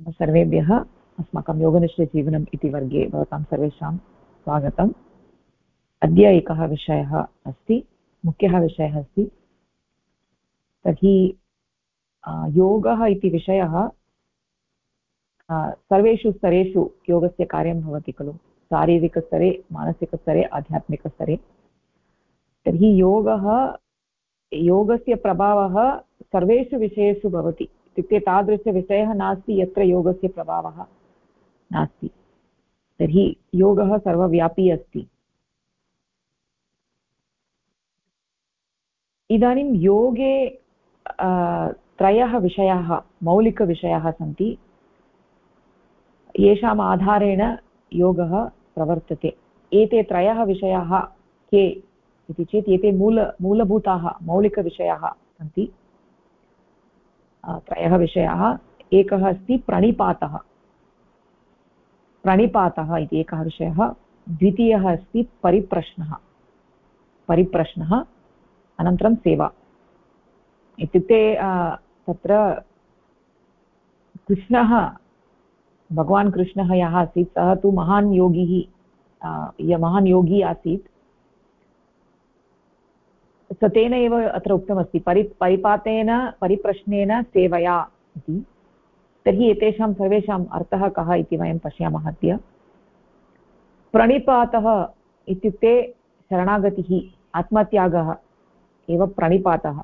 सर्वेभ्यः अस्माकं योगनिश्चयजीवनम् इति वर्गे भवतां सर्वेषां स्वागतम्। अद्य एकः विषयः अस्ति, मुख्यः विषयः अस्ति। तर्हि योगः इति विषयः सर्वेषु स्तरेषु योगस्य कार्यं भवति खलु। शारीरिकस्तरे, मानसिकस्तरे, आध्यात्मिकस्तरे। तर्हि योगः, योगस्य प्रभावः सर्वेषु विषयेषु भवति। इत्युक्ते तादृशविषयः नास्ति, यत्र योगस्य प्रभावः नास्ति। तर्हि योगः सर्वव्यापी अस्ति। इदानीं योगे त्रयः विषयाः, मौलिकविषयाः सन्ति। येषाम् आधारेण योगः प्रवर्तते। एते त्रयः विषयाः के इति चेत्, एते मूल, मूलभूताः, मौलिकविषयाः सन्ति। त्रयः विषयाः। एकः अस्ति प्रणिपातः। प्रणिपातः इति एकः विषयः। द्वितीयः अस्ति परिप्रश्नः। परिप्रश्नः, अनन्तरं सेवा। इत्युक्ते तत्र कृष्णः, भगवान् कृष्णः यः आसीत्, सः तु महान् योगिः महान् योगी आसीत्। स तेन एव अत्र उक्तमस्ति। परि, परिपातेन, परिप्रश्नेन सेवया इति। तर्हि एतेषां सर्वेषाम् अर्थः कः इति वयं पश्यामः अद्य। प्रणिपातः इत्युक्ते शरणागतिः, आत्मत्यागः एव प्रणिपातः।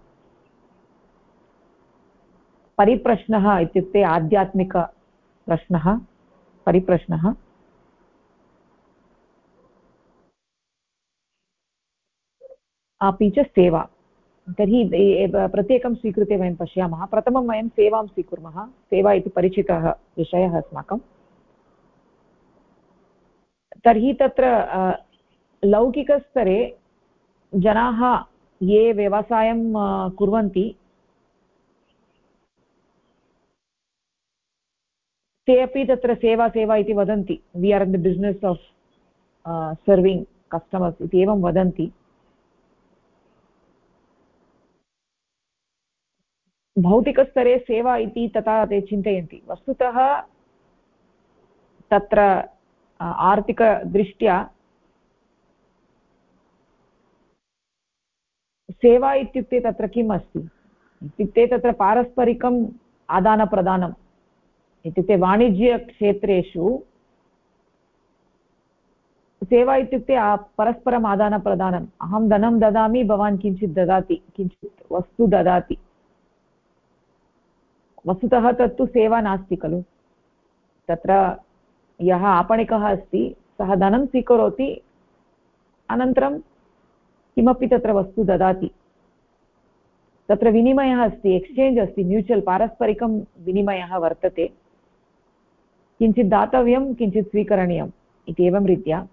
परिप्रश्नः इत्युक्ते आध्यात्मिकप्रश्नः, परिप्रश्नः। अपि च सेवा। तर्हि प्रत्येकं स्वीकृत्य वयं पश्यामः। प्रथमं वयं सेवां स्वीकुर्मः। सेवा इति परिचितः विषयः अस्माकं। तर्हि तत्र लौकिकस्तरे जनाः ये व्यवसायं कुर्वन्ति, ते अपि तत्र सेवा सेवा इति वदन्ति। We are in the business of serving customers इति एवं वदन्ति। भौतिकस्तरे सेवा इति तथा ते चिन्तयन्ति। वस्तुतः तत्र आर्थिकदृष्ट्या सेवा इत्युक्ते तत्र किम् अस्ति? इत्युक्ते तत्र पारस्परिकम् आदानप्रदानम्। इत्युक्ते वाणिज्यक्षेत्रेषु सेवा इत्युक्ते परस्परम् आदानप्रदानम्। अहं धनं ददामि, भवान् किञ्चित् ददाति, किञ्चित् वस्तु ददाति। वस्तुतः तत्तु सेवा नास्ति खलु। तत्र यः आपणिकः अस्ति, सः धनं स्वीकरोति, अनन्तरं किमपि तत्र वस्तु ददाति। तत्र विनिमयः अस्ति, एक्स्चेञ्ज् अस्ति, म्यूचुवल् पारस्परिकं विनिमयः वर्तते। किञ्चित् दातव्यं, किञ्चित् स्वीकरणीयम् इति एवं रीत्या।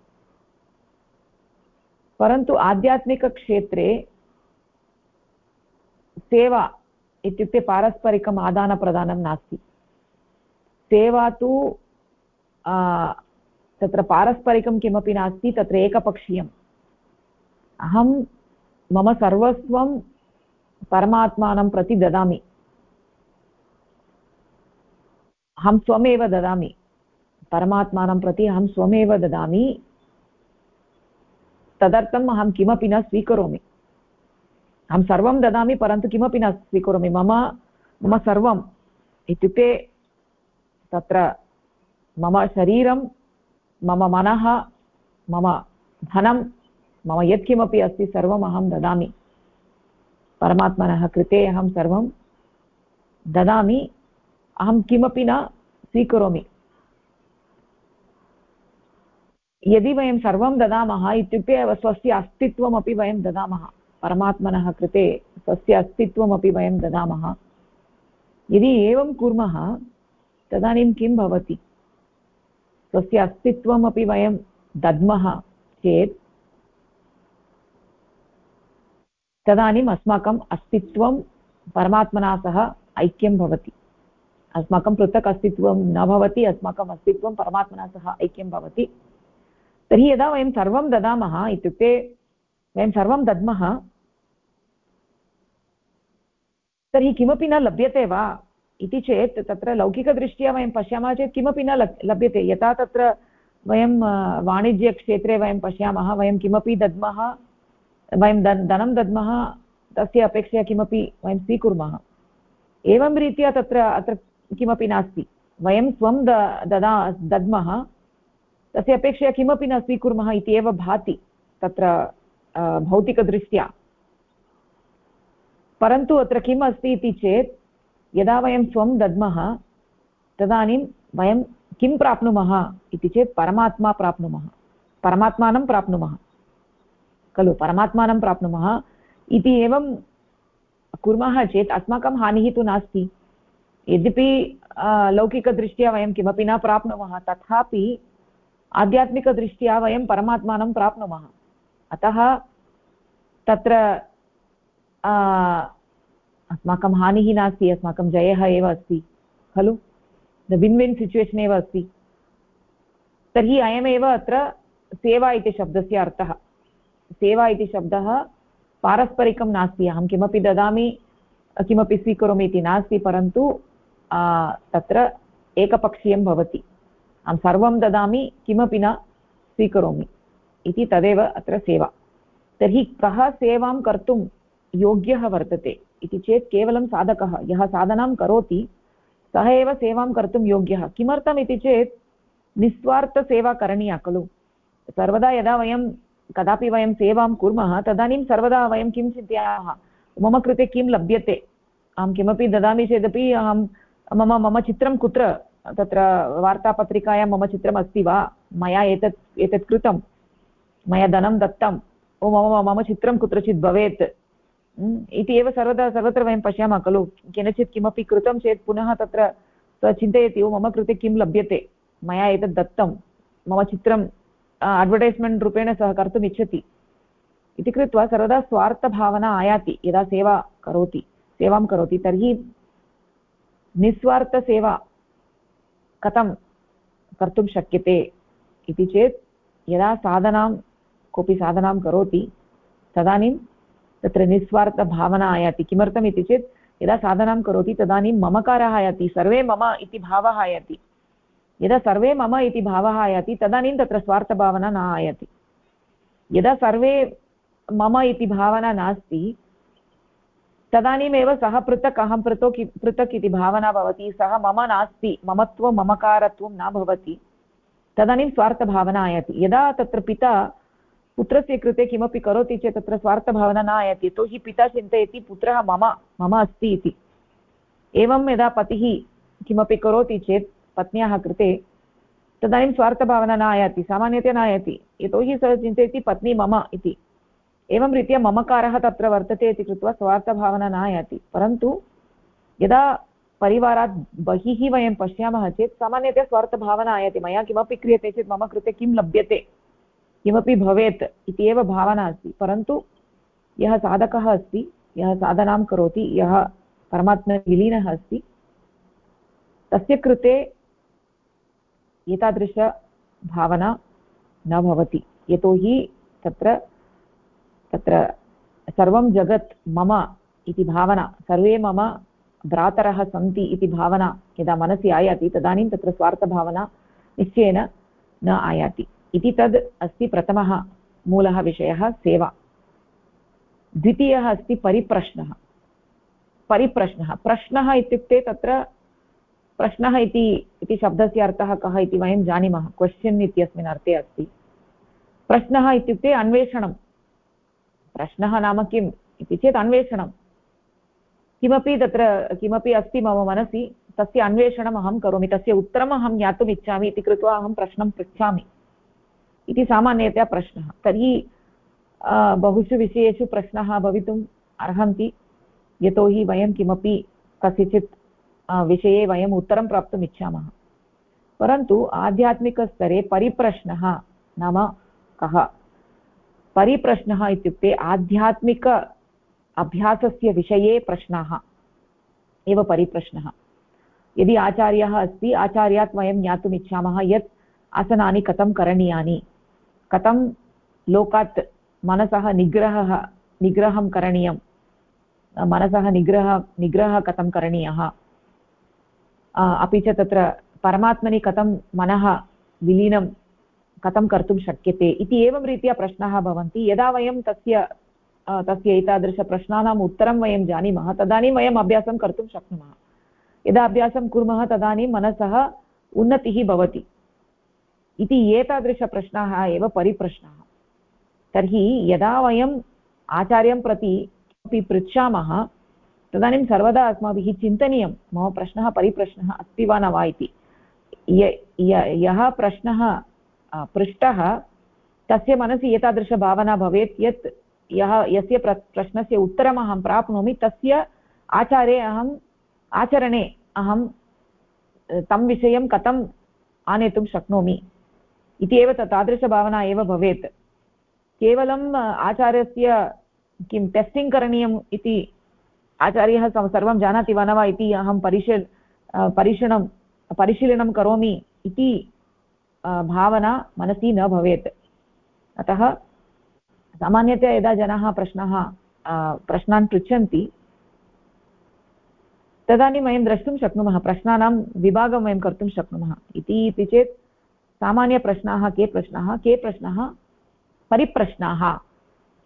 परन्तु आध्यात्मिकक्षेत्रे सेवा इत्युक्ते पारस्परिकम् आदानप्रदानं नास्ति। सेवा तु तत्र पारस्परिकं किमपि नास्ति, तत्र एकपक्षीयम्। अहं मम सर्वस्वं परमात्मानं प्रति ददामि। अहं स्वमेव ददामि। परमात्मानं प्रति अहं स्वमेव ददामि। तदर्थम् अहं किमपि न स्वीकरोमि। अहं सर्वं ददामि, परन्तु किमपि न स्वीकरोमि। मम मम सर्वम् इत्युक्ते तत्र मम शरीरं, मम मनः, मम धनं, मम यत्किमपि अस्ति, सर्वम् अहं ददामि। परमात्मनः कृते अहं सर्वं ददामि, अहं किमपि न स्वीकरोमि। यदि वयं सर्वं ददामः, इत्युक्ते स्वस्य अस्तित्वमपि वयं ददामः। परमात्मनः कृते स्वस्य अस्तित्वमपि वयं ददामः। यदि एवं कुर्मः, तदानीं किं भवति? स्वस्य अस्तित्वमपि वयं दद्मः चेत्, तदानीम् अस्माकम् अस्तित्वं परमात्मना सह ऐक्यं भवति। अस्माकं पृथक् अस्तित्वं न भवति, अस्माकम् अस्तित्वं परमात्मना सह ऐक्यं भवति। तर्हि यदा वयं सर्वं ददामः इत्युक्ते, वयं सर्वं दद्मः तर्हि किमपि न लभ्यते वा? इति चेत् तत्र लौकिकदृष्ट्या वयं पश्यामः चेत् किमपि न लभ्यते। यथा तत्र वयं वाणिज्यक्षेत्रे वयं पश्यामः, वयं किमपि दद्मः, वयं धनं दद्मः, तस्य अपेक्षया किमपि वयं स्वीकुर्मः। एवं रीत्या तत्र, अत्र किमपि नास्ति। वयं स्वं ददा, दद्मः, तस्य अपेक्षया किमपि न स्वीकुर्मः इति एव भाति तत्र भौतिकदृष्ट्या। परन्तु अत्र किम् अस्ति इति चेत्, यदा वयं स्वं दद्मः, तदानीं वयं किं प्राप्नुमः इति चेत् परमात्मा प्राप्नुमः। परमात्मानं प्राप्नुमः। खलु, परमात्मानं प्राप्नुमः इति एवं कुर्मः चेत् अस्माकं हानिः तु नास्ति। यद्यपि लौकिकदृष्ट्या वयं किमपि न प्राप्नुमः, तथापि आध्यात्मिकदृष्ट्या वयं परमात्मानं प्राप्नुमः। अतः तत्र अस्माकं हानिः नास्ति, अस्माकं जयः एव अस्ति, खलु? द विन् विन् सिचुवेशन् एव अस्ति। तर्हि अयमेव अत्र सेवा इति शब्दस्य अर्थः। सेवा इति शब्दः पारस्परिकं नास्ति। अहं किमपि ददामि, किमपि स्वीकरोमि इति नास्ति, परन्तु तत्र एकपक्षीयं भवति। अहं सर्वं ददामि, किमपि न स्वीकरोमि। इति तदेव अत्र सेवा। तर्हि कः सेवां कर्तुं योग्यः वर्तते। इति चेत् केवलं साधकः, यः साधनां करोति, सः एव सेवां कर्तुं योग्यः। किमर्थम् इति चेत् निस्वार्थसेवा करणीया खलु। सर्वदा यदा वयं, कदापि वयं सेवां कुर्मः, तदानीं सर्वदा वयं किं चिन्तयामः? मम कृते किं लभ्यते? अहं किमपि ददामि चेदपि अहं, मम मम चित्रं कुत्र? तत्र वार्तापत्रिकायां मम चित्रम् अस्ति वा? मया एतत् एतत् कृतं। मया धनं दत्तं। ओ, मम मम चित्रं कुत्रचित् भवेत्। इति एव सर्वदा सर्वत्र वयं पश्यामः, खलु? केनचित् किमपि कृतं चेत् पुनः तत्र सः चिन्तयति, ओ, मम कृते किं लभ्यते? मया एतत् दत्तं। मम चित्रं अड्वर्टैस्मेण्ट् रूपेण सः कर्तुम् इच्छति। इति कृत्वा सर्वदा स्वार्थभावना आयाति, यदा सेवा करोति, सेवां करोति। तर्हि निस्वार्थसेवा कथं कर्तुं शक्यते इति चेत्, यदा साधनां, कोऽपि साधनां करोति, तदानीं तत्र निस्वार्थभावना आयाति किमर्थम् इति चेत्, यदा साधनां करोति तदानीं ममकारः आयाति, सर्वे मम इति भावः आयाति। यदा सर्वे मम इति भावः आयाति, तदानीं तत्र स्वार्थभावना न आयाति। यदा सर्वे मम इति भावना नास्ति, तदानीमेव सः पृथक्, अहं पृथक् पृथक् इति भावना भवति, सः मम नास्ति, ममत्वं ममकारत्वं न भवति, तदानीं स्वार्थभावना आयाति। यदा तत्र पिता पुत्रस्य कृते किमपि करोति चेत् तत्र स्वार्थभावना न आयाति। यतोहि पिता चिन्तयति, पुत्रः मम मम अस्ति इति। एवं यदा पतिः किमपि करोति चेत् पत्न्याः कृते, तदानीं स्वार्थभावना न आयाति, सामान्यतया न यतोहि सः चिन्तयति, पत्नी मम इति। एवं रीत्या ममकारः तत्र वर्तते इति कृत्वा स्वार्थभावना न परन्तु यदा परिवारात् बहिः वयं पश्यामः चेत् सामान्यतया स्वार्थभावना आयाति। मया किमपि क्रियते चेत् मम कृते किं लभ्यते? किमपि भवेत् इति एव भावना अस्ति। परन्तु यः साधकः अस्ति, यः साधनां करोति, यः परमात्मविलीनः अस्ति, तस्य कृते एतादृशभावना न भवति। यतोहि तत्र तत्र सर्वं जगत् मम इति भावना, सर्वे मम भ्रातरः सन्ति इति भावना यदा मनसि आयाति, तदानीं तत्र स्वार्थभावना निश्चयेन न आयाति। इति तद् अस्ति प्रथमः मूलः विषयः, सेवा। द्वितीयः अस्ति परिप्रश्नः। परिप्रश्नः। प्रश्नः इत्युक्ते तत्र प्रश्नः इति इति शब्दस्य अर्थः कः इति वयं जानीमः। क्वश्चन् इत्यस्मिन् अर्थे अस्ति। प्रश्नः इत्युक्ते अन्वेषणं प्रश्नः नाम किम्? इति चेत् अन्वेषणं किमपि तत्र, किमपि अस्ति मम मनसि, तस्य अन्वेषणम् अहं करोमि, तस्य उत्तरम् अहं ज्ञातुम् इच्छामि इति कृत्वा अहं प्रश्नं पृच्छामि। इति सामान्यतया प्रश्नः। तर्हि बहुषु विषयेषु प्रश्नाः भवितुम् अर्हन्ति। यतोहि वयं किमपि कस्यचित् विषये वयम् उत्तरं प्राप्तुम् इच्छामः। परन्तु आध्यात्मिकस्तरे परिप्रश्नः नाम कः? परिप्रश्नः इत्युक्ते आध्यात्मिक अभ्यासस्य विषये प्रश्नाः एव परिप्रश्नः। यदि आचार्यः अस्ति, आचार्यात् वयं ज्ञातुम् इच्छामः यत् आसनानि कथं करणीयानि? कथं लोकात् मनसः निग्रहः, निग्रहं करणीयं? मनसः निग्रह, निग्रहः कथं करणीयः? अपि च तत्र परमात्मनि कथं मनः विलीनं, कथं कर्तुं शक्यते इति एवं रीत्या प्रश्नाः भवन्ति। यदा वयं तस्य तस्य एतादृशप्रश्नानाम् उत्तरं वयं जानीमः, तदानीं वयम् अभ्यासं कर्तुं शक्नुमः। यदा अभ्यासं कुर्मः, तदानीं मनसः उन्नतिः भवति। इति एतादृशप्रश्नाः एव परिप्रश्नाः। तर्हि यदा वयम् आचार्यं प्रति अपि पृच्छामः, तदानीं सर्वदा अस्माभिः चिन्तनीयं, मम प्रश्नः परिप्रश्नः अस्ति वा न वा इति। यः प्रश्नः पृष्टः, तस्य मनसि एतादृशभावना भवेत् यत् यः, यस्य प्र, प्रश्नस्य उत्तरम् अहं प्राप्नोमि, तस्य आचारे अहम् आचरणे अहं तं विषयं कथम् आनेतुं शक्नोमि। इति एव तादृशभावना एव भवेत्। केवलम् आचार्यस्य किं टेस्टिङ्ग् करणीयम् इति आचार्यः सर्वं जानाति वा न वा इति अहं परिशील परीक्षणं परिशीलनं करोमि इति भावना मनसि न भवेत्। अतः सामान्यतया यदा जनाः प्रश्नाः प्रश्नान् पृच्छन्ति, तदानीं वयं द्रष्टुं शक्नुमः, प्रश्नानां विभागं वयं कर्तुं शक्नुमः। इति चेत् सामान्यप्रश्नाः के प्रश्नाः के प्रश्नाः, परिप्रश्नाः,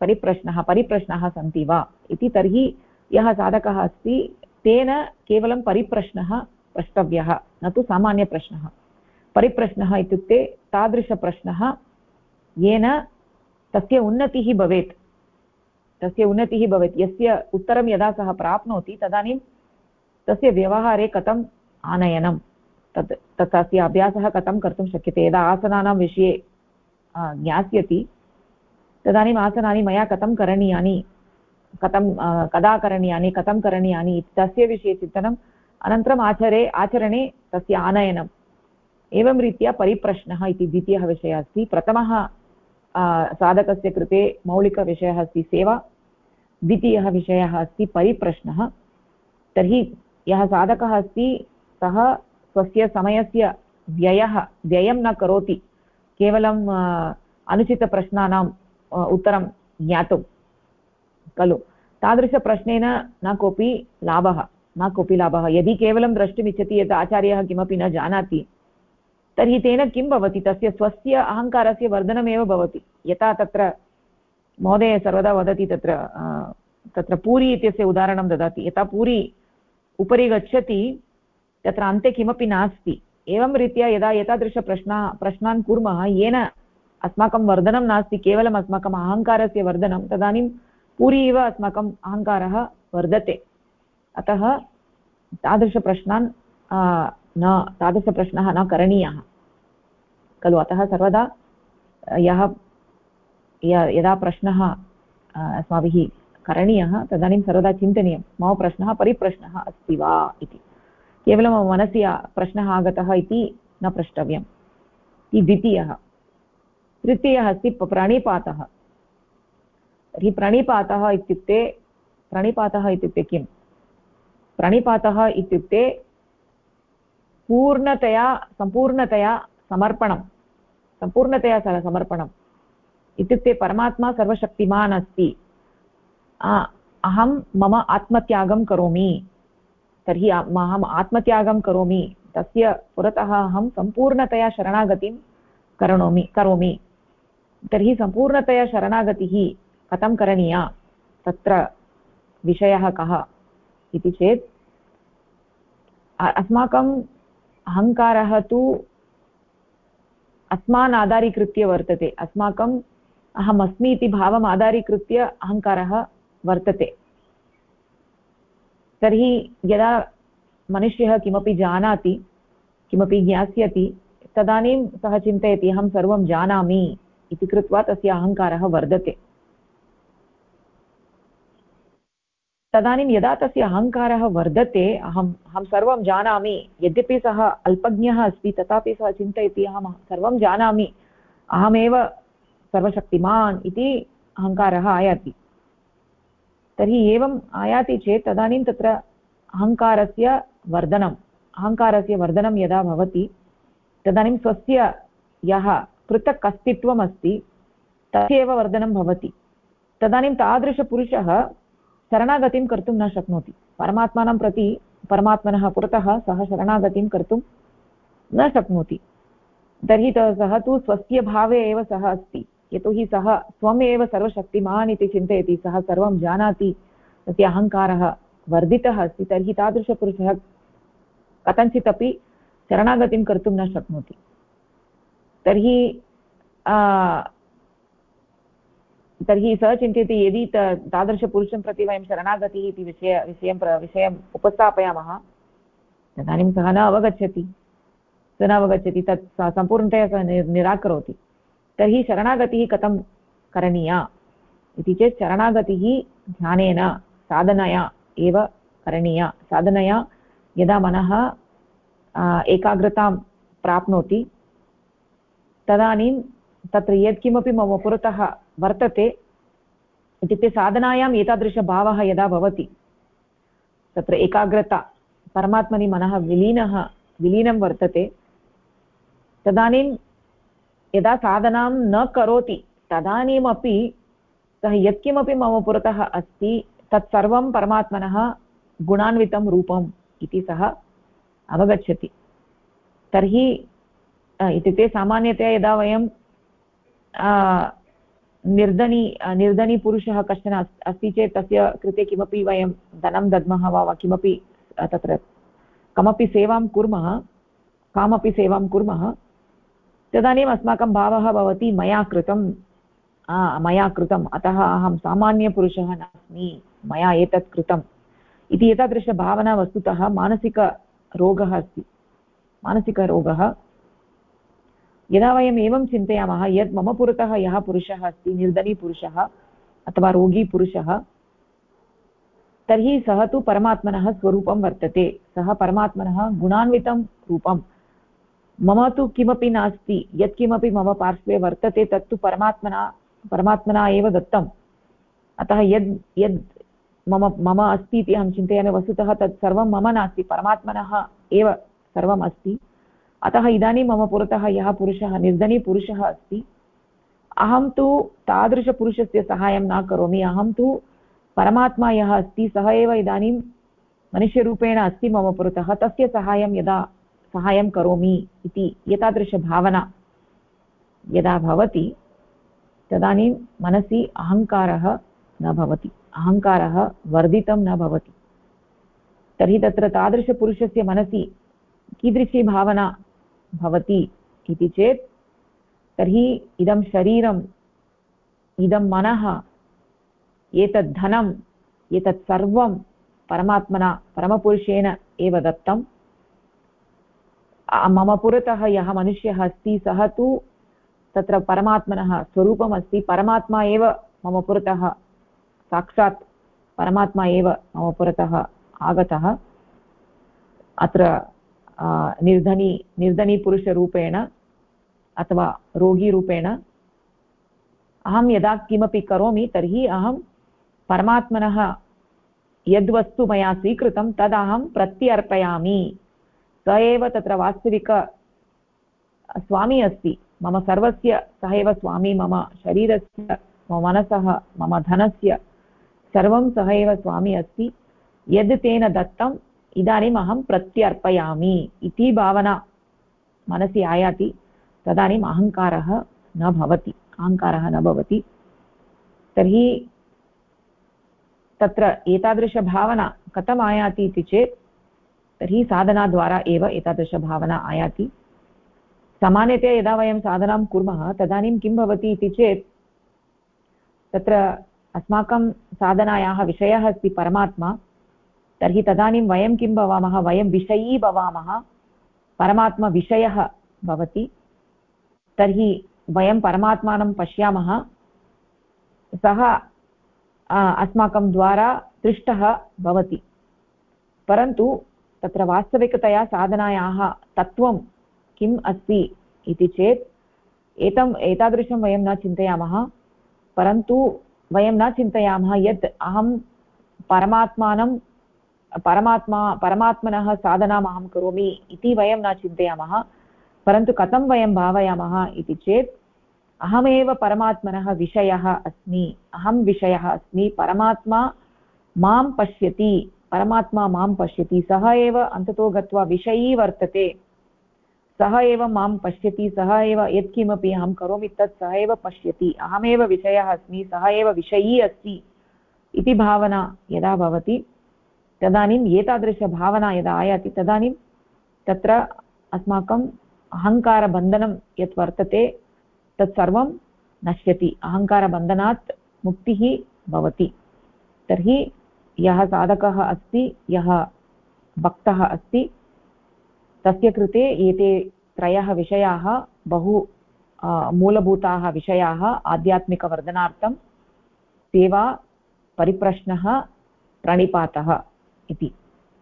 परिप्रश्नः, परिप्रश्नाः सन्ति वा? इति तर्हि यः साधकः अस्ति, तेन केवलं परिप्रश्नः प्रष्टव्यः, न तु सामान्यप्रश्नः परिप्रश्नः इत्युक्ते तादृशप्रश्नः, येन तस्य उन्नतिः भवेत्। तस्य उन्नतिः भवेत्। यस्य उत्तरं यदा सः प्राप्नोति, तदानीं तस्य व्यवहारे कथम् आनयनं तत् तत् तस्य अभ्यासः कथं कर्तुं शक्यते? यदा आसनानां विषये ज्ञास्यति, तदानीम् आसनानि मया कथं करणीयानि, कथं कदा करणीयानि, कथं करणीयानि तस्य विषये चिन्तनम्, अनन्तरम् आचरे, आचरणे तस्य आनयनम्। एवं रीत्या परिप्रश्नः इति द्वितीयः विषयः अस्ति। प्रथमः साधकस्य कृते मौलिकविषयः अस्ति सेवा। द्वितीयः विषयः अस्ति परिप्रश्नः। तर्हि यः साधकः अस्ति, सः स्वस्य समयस्य व्ययः, व्ययं न करोति। केवलं अनुचितप्रश्नानाम् उत्तरं ज्ञातुं। खलु? तादृशप्रश्नेन न कोऽपि लाभः, न कोऽपि लाभः। यदि केवलं द्रष्टुमिच्छति यत् आचार्यः किमपि न जानाति, तर्हि तेन किं भवति? तस्य स्वस्य अहङ्कारस्य वर्धनमेव भवति। यथा तत्र महोदय सर्वदा वदति तत्र तत्र पूरी इत्यस्य उदाहरणं ददाति। यथा पूरी उपरि गच्छति तत्र अन्ते किमपि नास्ति। एवं रीत्या यदा एतादृशप्रश्ना प्रश्नान् कुर्मः, येन अस्माकं वर्धनं नास्ति, केवलम् अस्माकम् अहङ्कारस्य वर्धनं, तदानीं पूरी इव अस्माकम् अहङ्कारः वर्धते। अतः तादृशप्रश्नान् न तादृशप्रश्नः न करणीयः। खलु अतः सर्वदा, यः यदा प्रश्नः अस्माभिः करणीयः, तदानीं सर्वदा चिन्तनीयं, मम प्रश्नः परिप्रश्नः अस्ति वा इति। केवलं मम मनसि प्रश्नः आगतः इति न प्रष्टव्यम्। इति द्वितीयः। तृतीयः अस्ति प्रणिपातः। तर्हि प्रणिपातः इत्युक्ते प्रणिपातः इत्युक्ते किं प्रणिपातः इत्युक्ते पूर्णतया सम्पूर्णतया समर्पणं सम्पूर्णतया समर्पणम्। इत्युक्ते परमात्मा सर्वशक्तिमान् अस्ति। अहं मम आत्मत्यागं करोमि। तर्हि अहम् आत्मत्यागं करोमि। तस्य पुरतः अहं सम्पूर्णतया शरणागतिं करोमि करोमि। तर्हि सम्पूर्णतया शरणागतिः कथं करणीया? तत्र विषयः कः इति चेत् अस्माकम् अहङ्कारः तु अस्मान् आधारीकृत्य वर्तते। अस्माकम् अहम् अस्मि इति भावम् आधारीकृत्य अहङ्कारः वर्तते। तर्हि यदा मनुष्यः किमपि जानाति, किमपि ज्ञास्यति, तदानीं सः चिन्तयति, अहं सर्वं जानामि इति कृत्वा तस्य अहङ्कारः वर्धते। तदानीं यदा तस्य अहङ्कारः वर्धते, अहम्, अहं सर्वं जानामि, यद्यपि सः अल्पज्ञः अस्ति, तथापि सः चिन्तयति अहं सर्वं जानामि, अहमेव सर्वशक्तिमान् इति अहङ्कारः आयाति। तर्हि एवम् आयाति चेत् तदानीं तत्र अहङ्कारस्य वर्धनम्, अहङ्कारस्य वर्धनं यदा भवति, तदानीं स्वस्य यः पृथक् अस्तित्वम् अस्ति तस्यैव वर्धनं भवति। तदानीं तादृशपुरुषः शरणागतिं कर्तुं न शक्नोति। परमात्मानं प्रति परमात्मनः पुरतः सः शरणागतिं कर्तुं न शक्नोति। तर्हि सः तु स्वस्य भावे एव सः अस्ति। यतोहि सः स्वमेव सर्वशक्तिमान् इति चिन्तयति, सः सर्वं जानाति। तस्य अहङ्कारः वर्धितः अस्ति, तर्हि तादृशपुरुषः कथञ्चित् अपि शरणागतिं कर्तुं न शक्नोति। तर्हि तर्हि सः चिन्तयति, यदि तादृशपुरुषं प्रति वयं शरणागतिः इति विषय, विषयं विषयम् उपस्थापयामः, तदानीं सः न अवगच्छति। सः न अवगच्छति, तत् सम्पूर्णतया सः निराकरोति। तर्हि शरणागतिः कथं करणीया? इति चेत् शरणागतिः ध्यानेन, साधनया एव करणीया। साधनया यदा मनः एकाग्रतां प्राप्नोति, तदानीं तत्र यत्किमपि मम पुरतः वर्तते इत्युक्ते साधनायाम् एतादृशभावः यदा भवति, तत्र एकाग्रता, परमात्मनि मनः विलीनः, विलीनं वर्तते, तदानीं यदा साधनां न करोति, तदानीमपि सः यत्किमपि मम पुरतः अस्ति, तत्सर्वं परमात्मनः गुणान्वितं रूपम् इति सः अवगच्छति। तर्हि इत्युक्ते सामान्यतया यदा वयं निर्धनी निर्धनीपुरुषः कश्चन अस्ति चेत् तस्य कृते किमपि वयं धनं दद्मः वा किमपि तत्र कमपि सेवां कुर्मः, कामपि सेवां कुर्मः तदानीम् अस्माकं भावः भवति मया कृतं मया कृतम्। अतः अहं सामान्यपुरुषः नास्मि, मया एतत् कृतम्। इति एतादृशभावना वस्तुतः मानसिकरोगः अस्ति। मानसिकरोगः। यदा वयम् एवं चिन्तयामः यत् मम पुरतः यः पुरुषः अस्ति, निर्धनीपुरुषः अथवा रोगीपुरुषः, तर्हि सः तु परमात्मनः स्वरूपं वर्तते। सः परमात्मनः गुणान्वितं रूपं मम तु किमपि नास्ति, यत्किमपि मम पार्श्वे वर्तते, तत्तु परमात्मना परमात्मना एव दत्तम्। अतः यद् यद् मम मम अस्ति इति अहं चिन्तयामि, वस्तुतः तत् सर्वं मम नास्ति, परमात्मनः एव सर्वम् अस्ति। अतः इदानीं मम पुरतः यः पुरुषः निर्धनीपुरुषः अस्ति, अहं तु तादृशपुरुषस्य सहायं न करोमि, अहं तु परमात्मा यः अस्ति, सः एव इदानीं मनुष्यरूपेण अस्ति मम पुरतः, तस्य सहायं यदा सहायं करोमि इति एतादृशभावना यदा भवति, तदानीं मनसि अहङ्कारः न भवति, अहङ्कारः वर्धितं न भवति। तर्हि तत्र तादृशपुरुषस्य मनसि कीदृशी भावना भवति इति चेत्, तर्हि इदं शरीरम्, इदं मनः एतद् धनम् एतत् सर्वं परमात्मना, परमपुरुषेण एव दत्तं। मम पुरतः यः मनुष्यः अस्ति, सः तु तत्र परमात्मनः स्वरूपम् अस्ति परमात्मा एव मम पुरतः, साक्षात् परमात्मा एव मम पुरतः आगतः। अत्र निर्धनी, निर्धनीपुरुषरूपेण अथवा रोगीरूपेण अहं यदा किमपि करोमि, तर्हि अहं परमात्मनः यद्वस्तु मया स्वीकृतं, तदहं प्रत्यर्पयामि। स एव तत्र वास्तविक स्वामी अस्ति। मम सर्वस्य, सः एव स्वामी, मम शरीरस्य, मम मनसः, मम धनस्य, सर्वं सः एव स्वामी अस्ति। यद् तेन दत्तम्, इदानीम् अहं प्रत्यर्पयामि इति भावना मनसि आयाति। तदानीम् अहङ्कारः न भवति, अहङ्कारः न भवति। तर्हि तत्र एतादृशभावना कथम् आयाति इति चेत् तर्हि साधनाद्वारा एव एतादृशभावना आयाति। सामान्यतया यदा वयं साधनां कुर्मः, तदानीं किं भवति इति चेत्, तत्र अस्माकं साधनायाः विषयः अस्ति परमात्मा, तर्हि तदानीं वयं किं भवामः, वयं विषयी भवामः परमात्मविषयः भवति। तर्हि वयं परमात्मानं पश्यामः, सः अस्माकं द्वारा दृष्टः भवति। परन्तु तत्र वास्तविकतया साधनायाः तत्त्वं किम् अस्ति इति चेत् एतम् एतादृशं वयं न चिन्तयामः, परन्तु वयं न चिन्तयामः यत् अहं परमात्मानं, परमात्मा, परमात्मनः साधनाम् अहं करोमि इति वयं न चिन्तयामः, परन्तु कथं वयं भावयामः इति चेत् अहमेव परमात्मनः विषयः अस्मि, अहं विषयः अस्मि, परमात्मा माँ पश्यति परमात्मा माँ पश्यति, सः एव अन्ततो गत्वा विषयी वर्तते। सः एव माँ पश्यति, सः एव यत्किमपि अहं करोमि तत् सः एव पश्यति। अहमेव विषयः अस्मि, सः एव विषयी अस्ति इति भावना यदा भवति तदानीम् एतादृशभावना यदा आयाति, तदानीं तत्र अस्माकम् अहङ्कारबन्धनं यत् वर्तते तत्सर्वं नश्यति। अहङ्कारबन्धनात् मुक्तिः भवति। तर्हि यः साधकः अस्ति, यः भक्तः अस्ति, तस्य कृते एते त्रयः विषयाः बहु मूलभूताः विषयाः, आध्यात्मिकवर्धनार्थं सेवा, परिप्रश्नः, प्रणिपातः इति।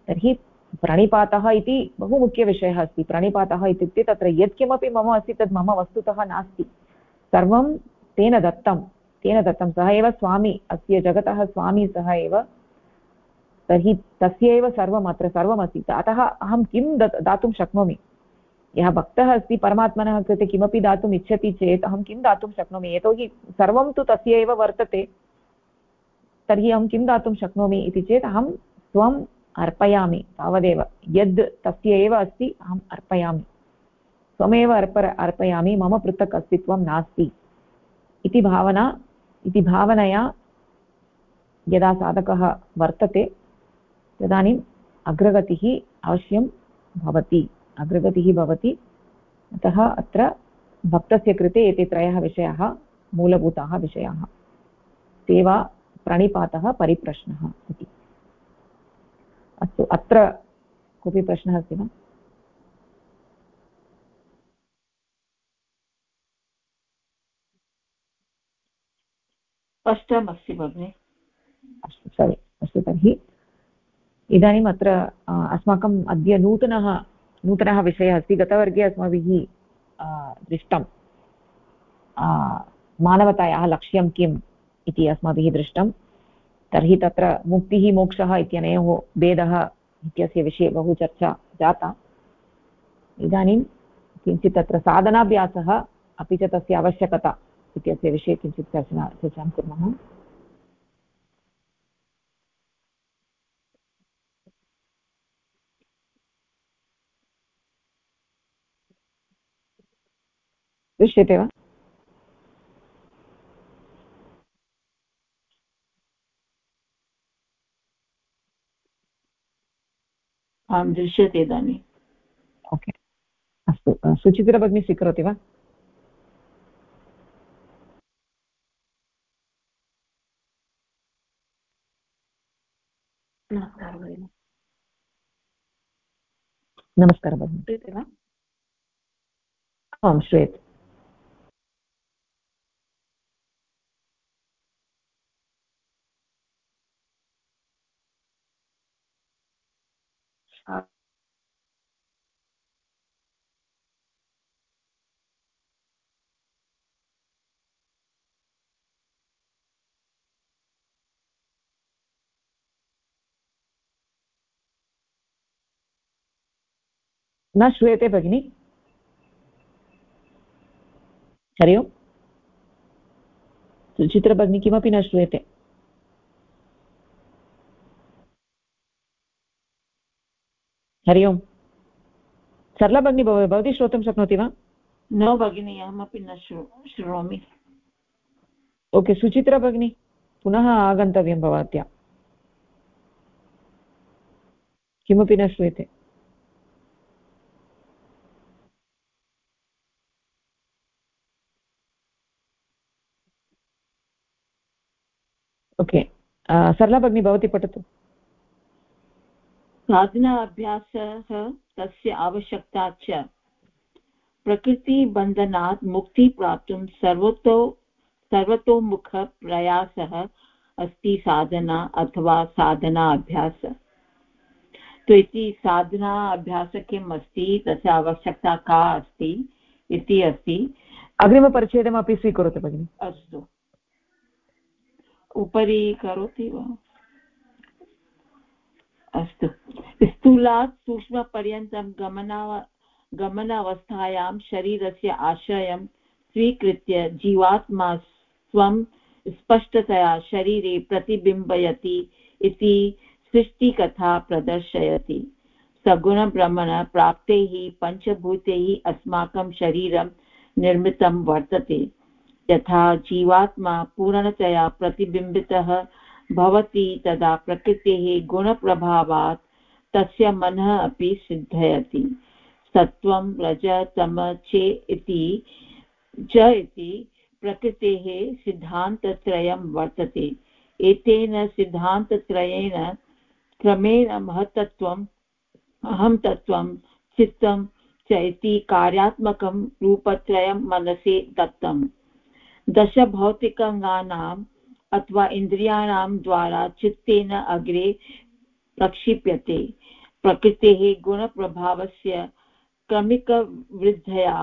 तर्हि प्रणिपातः इति बहु मुख्यविषयः अस्ति। प्रणिपातः इत्युक्ते तत्र यत्किमपि मम अस्ति तद् मम वस्तुतः नास्ति। सर्वं तेन दत्तं तेन दत्तं। सः एव स्वामी, अस्य जगतः स्वामी सः एव तर्हि तस्य एव सर्वम् अत्र सर्वमस्ति। अतः अहं किं दातुं शक्नोमि? यः भक्तः अस्ति, परमात्मनः कृते किमपि दातुम् इच्छति चेत् अहं किं दातुं शक्नोमि? यतोहि सर्वं तु तस्य एव वर्तते। तर्हि अहं किं दातुं शक्नोमि इति चेत् अहं स्वम् अर्पयामि तावदेव। यद् तस्य एव अस्ति, अहम् अर्पयामि। त्वमेव अर्प अर्पयामि, मम पृथक् अस्तित्वं नास्ति। इति भावना, इति भावनया यदा साधकः वर्तते तदानीम् अग्रगतिः अवश्यं भवति अग्रगतिः भवति। अतः अत्र भक्तस्य कृते एते त्रयः विषयाः मूलभूताः विषयाः। सेवा प्रणिपातः परिप्रश्नः इति। अस्तु अत्र कोऽपि प्रश्नः अस्ति वा? स्पष्टमस्ति भगिनि। अस्तु सरि अस्तु तर्हि। इदानीम् अत्र अस्माकम् अद्य नूतनः नूतनः विषयः अस्ति, गतवर्गे अस्माभिः दृष्टं मानवतायाः लक्ष्यं किम् इति अस्माभिः दृष्टं तर्हि तत्र मुक्तिः, मोक्षः इत्यनयोः भेदः इत्यस्य विषये बहु चर्चा जाता। इदानीं किञ्चित् तत्र साधनाभ्यासः, अपि च तस्य आवश्यकता इत्यस्य विषये किञ्चित् चर्चा चर्चां कुर्मः। दृश्यते वा? आं दृश्यते इदानीम् ओके। अस्तु सुचित्रा भगिनी स्वीकरोति वा? नमस्कारः भगिनि। नमस्कारः भगिनि। श्रूयते वा? आं श्रूयते। न श्रूयते भगिनि। हरि ओम् सुचित्रभगिनी किमपि न श्रूयते। हरि ओम्। सरला भगिनी भवती श्रोतुं शक्नोति वा? न भगिनि अहमपि न शृणोमि ओके सुचित्रा भगिनी पुनः आगन्तव्यं भवत्या। किमपि न श्रूयते। ओके सरला भगिनी भवती पठतु। साधना अभ्यासः तस्य आवश्यकता च। प्रकृतिबन्धनात् मुक्ति प्राप्तुं सर्वतो सर्वतोमुखप्रयासः अस्ति साधना अथवा साधना अभ्यास तो इति साधना अभ्यास किम् अस्ति? तस्य आवश्यकता का अस्ति इति अस्ति। अग्रिमपरिच्छेदमपि स्वीकरोतु भगिनि। अस्तु। उपरि करोति वा? अस्तु। स्थूलात् सूक्ष्मपर्यन्तं गमनाव, गमनावस्थायां शरीरस्य आश्रयं स्वीकृत्य जीवात्मा स्वं, स्पष्टतया शरीरे प्रतिबिम्बयति इति सृष्टिकथा प्रदर्शयति। सगुणभ्रमणप्राप्तैः पञ्चभूतैः अस्माकं शरीरं निर्मितं वर्तते। यथा जीवात्मा पूर्णतया प्रतिबिम्बितः भवति तदा प्रकृतेः गुणप्रभावात् तस्य मनः अपि सिद्धयति। सत्त्वं रज तम चे इति, च इति प्रकृतेः सिद्धान्तत्रयं वर्तते। एतेन सिद्धान्तत्रयेण क्रमेण महत्तत्वम् अहं तत्त्वं, चित्तं च इति कार्यात्मकं रूपत्रयं मनसि दत्तम्। दशभौतिकाङ्गानाम् अथवा इन्द्रियाणां द्वारा चित्तेन अग्रे प्रक्षिप्यते। प्रकृतेः गुणप्रभावस्य क्रमिकवृद्धया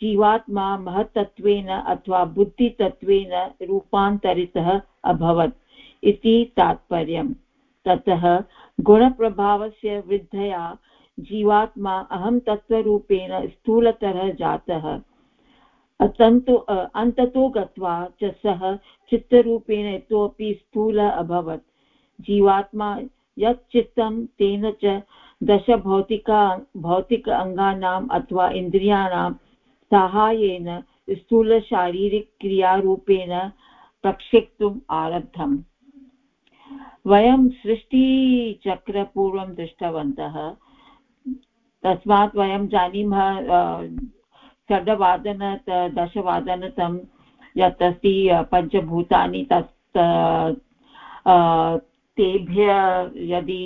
जीवात्मा महत्तत्वेन अथवा बुद्धितत्वेन रूपान्तरितः अभवत् इति तात्पर्यम्। ततः गुणप्रभावस्य वृद्धया जीवात्मा अहं तत्त्वरूपेण स्थूलतरः जातः। अतन्तु अन्ततो गत्वा च सः चित्तरूपेण इतोपि स्थूलः अभवत्। जीवात्मा यत् चित्तं तेन च दशभौतिका, भौतिक अङ्गानाम् अथवा इन्द्रियाणां साहाय्येन स्थूलशारीरिकक्रियारूपेण प्रक्षिप्तुम् आरब्धम्। वयं सृष्टिचक्रपूर्वं दृष्टवन्तः। तस्मात् वयं जानीमः षड्वादनत दशवादनतं यत् अस्ति पञ्चभूतानि तत् तेभ्य यदि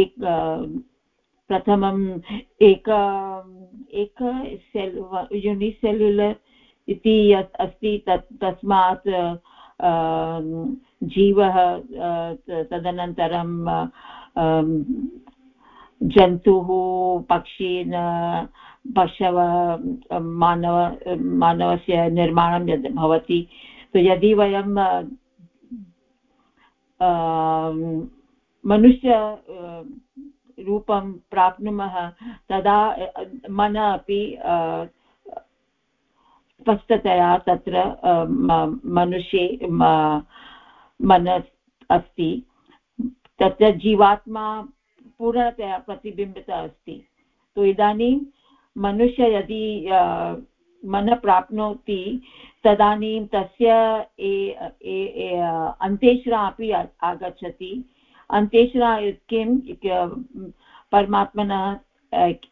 एक प्रथमम् एक एक सेल् यूनिसेल्युलर् इति यत् अस्ति तत् तस्मात् जीवः तदनन्तरं जन्तुः पक्षिण पशव मानव, मानवस्य निर्माणं यद् भवति तो यदि वयं मनुष्य रूपं प्राप्नुमः, तदा मन अपि स्पष्टतया तत्र मनुष्ये मन अस्ति, तत्र जीवात्मा पूर्णतया प्रतिबिम्बितः अस्ति तो इदानीं मनुष्य यदि मनः प्राप्नोति तदानीं तस्य अन्तेषणा अपि आगच्छति। अन्तेषणा किं परमात्मनः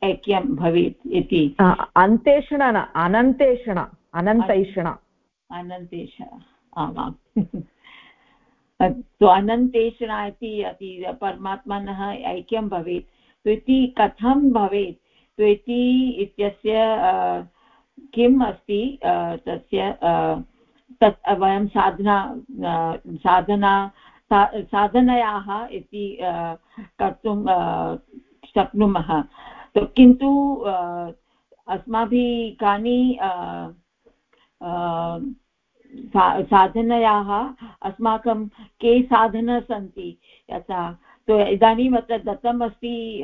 ऐक्यं भवेत् इति। अन्तेषण न अनन्तेषण अनन्तैषण। अनन्तेष आमाम्। तो अनन्तेषणा इति अति परमात्मनः ऐक्यं भवेत्। इति कथं भवेत्? त्वेति इत्यस्य किम् अस्ति तस्य तत् वयं साधना साधना साधनयाः इति कर्तुं शक्नुमः। किन्तु अस्माभिः कानि साधनयाः अस्माकं के साधना सन्ति? यथा तो इदानीम् अत्र दत्तम् अस्ति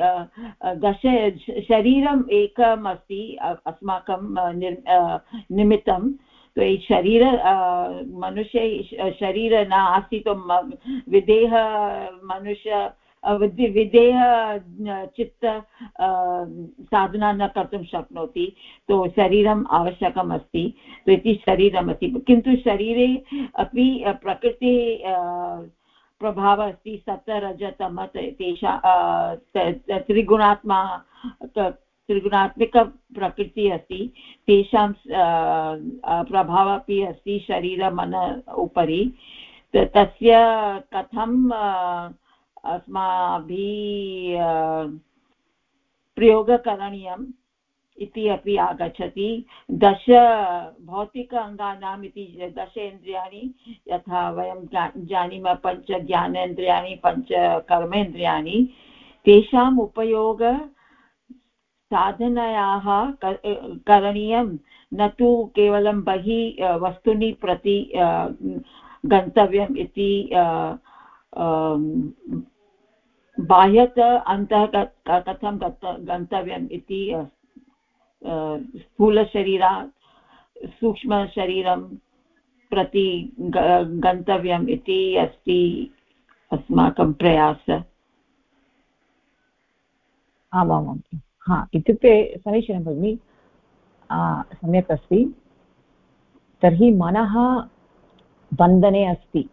दश शरीरम् एकम् अस्ति अस्माकं निर् निमित्तं। तो शरीर मनुष्य शरीर न आसीत् तो विदेह, मनुष्य विदेह चित्त साधना न कर्तुं शक्नोति। तो शरीरम् आवश्यकम् अस्ति। इति शरीरमस्ति। किन्तु शरीरे अपि प्रकृति प्रभावः अस्ति सप्तरजतम तेषा त्रिगुणात्मा त्रिगुणात्मिकप्रकृतिः अस्ति। तेषां प्रभावः अपि अस्ति शरीरमन उपरि। तस्य कथं अस्माभिः प्रयोगः करणीयं इति अपि आगच्छति। दश भौतिक अङ्गानाम् इति दश इन्द्रियाणि, यथा वयं जानीमः पञ्च ज्ञानेन्द्रियाणि, पञ्च कर्मेन्द्रियाणि। तेषाम् उपयोग साधनायाः करणीयं न तु केवलं बहिः वस्तूनि प्रति गन्तव्यम् इति बाह्यत अन्तः कथं गन्तव्यम् इति स्थूलशरीरात् सूक्ष्मशरीरं प्रति गन्तव्यम् इति अस्ति अस्माकं प्रयास। आमामां हा, इत्युक्ते समीचीनं भगिनि सम्यक् अस्ति। तर्हि मनः बन्धने अस्ति।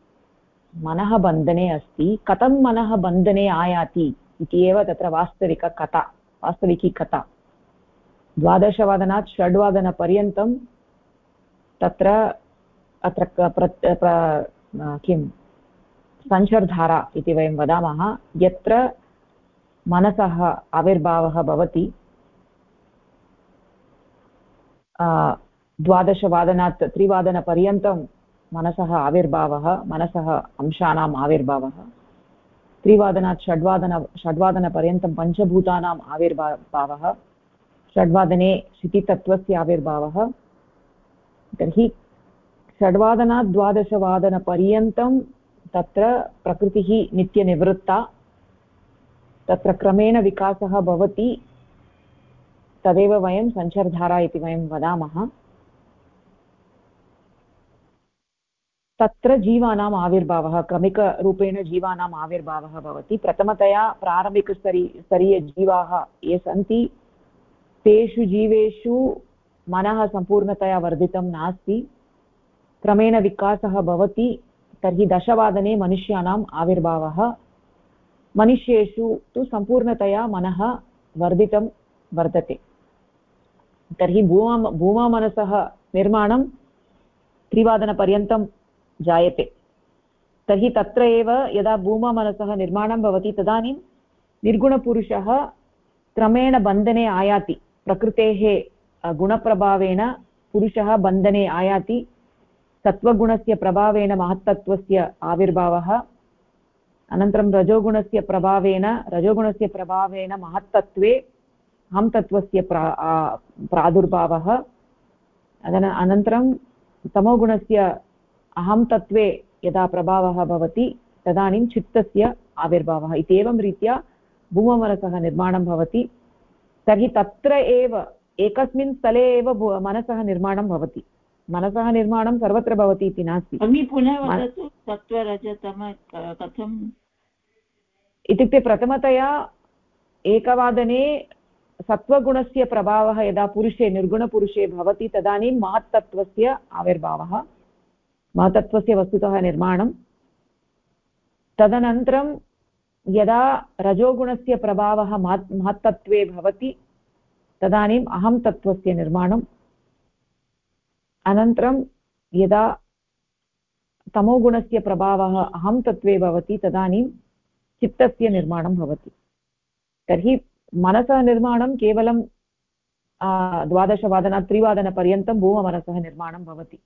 मनः बन्धने अस्ति। कथं मनः बन्धने आयाति इति एव तत्र वास्तविककथा, वास्तविकी कथा। द्वादशवादनात् षड्वादनपर्यन्तं तत्र अत्र किं सञ्चर्धारा इति वयं वदामः, यत्र मनसः आविर्भावः भवति द्वादशवादनात् त्रिवादनपर्यन्तं मनसः आविर्भावः, मनसः अंशानाम् आविर्भावः। त्रिवादनात् षड्वादन, षड्वादनपर्यन्तं पञ्चभूतानाम् आविर्भावः। षड्वादने क्षितितत्त्वस्य आविर्भावः तर्हि षड्वादनात् द्वादशवादनपर्यन्तं तत्र प्रकृतिः नित्यनिवृत्ता, तत्र क्रमेण विकासः भवति, तदेव वयं सञ्चर्धारा इति वयं वदामः। तत्र जीवानाम् आविर्भावः, क्रमिकरूपेण जीवानाम् आविर्भावः भवति। प्रथमतया प्रारम्भिकस्तरी, स्तरीयजीवाः ये सन्ति तेषु जीवेषु मनः सम्पूर्णतया वर्धितं नास्ति। क्रमेण विकासः भवति, तर्हि दशवादने मनुष्याणाम् आविर्भावः। मनुष्येषु तु सम्पूर्णतया मनः वर्धितं वर्तते तर्हि भूमा, भूमामनसः निर्माणं त्रिवादनपर्यन्तं जायते। तर्हि तत्र एव यदा भूमामनसः निर्माणं भवति, तदानीं निर्गुणपुरुषः क्रमेण बन्धने आयाति। प्रकृतेः गुणप्रभावेण पुरुषः बन्धने आयाति, सत्त्वगुणस्य प्रभावेण महत्तत्त्वस्य आविर्भावः, अनन्तरं रजोगुणस्य प्रभावेन रजोगुणस्य प्रभावेन महत्तत्त्वे हं तत्त्वस्य प्रा प्रादुर्भावः, अदन, अनन्तरं तमोगुणस्य अहं तत्त्वे यदा प्रभावः भवति, तदानीं चित्तस्य आविर्भावः, इत्येवं रीत्या भूममनसः निर्माणं भवति। तर्हि तत्र एव एकस्मिन् स्थले एव मनसः निर्माणं भवति। मनसः निर्माणं सर्वत्र भवति इति नास्ति। पुनः वदतु सत्त्वरजतम कथम् इत्युक्ते प्रथमतया एकवादने सत्त्वगुणस्य प्रभावः यदा पुरुषे निर्गुणपुरुषे भवति तदानीं महत्तत्त्वस्य आविर्भावः महतत्त्वस्य वस्तुतः निर्माणं। तदनन्तरं यदा रजोगुणस्य प्रभावः महत्, महत्तत्त्वे भवति तदानीम् अहं तत्त्वस्य निर्माणम् अनन्तरं यदा तमोगुणस्य प्रभावः अहं तत्त्वे भवति, तदानीं चित्तस्य निर्माणं भवति। तर्हि मनसः निर्माणं केवलं द्वादशवादनात् त्रिवादनपर्यन्तं भूममनसः निर्माणं भवति।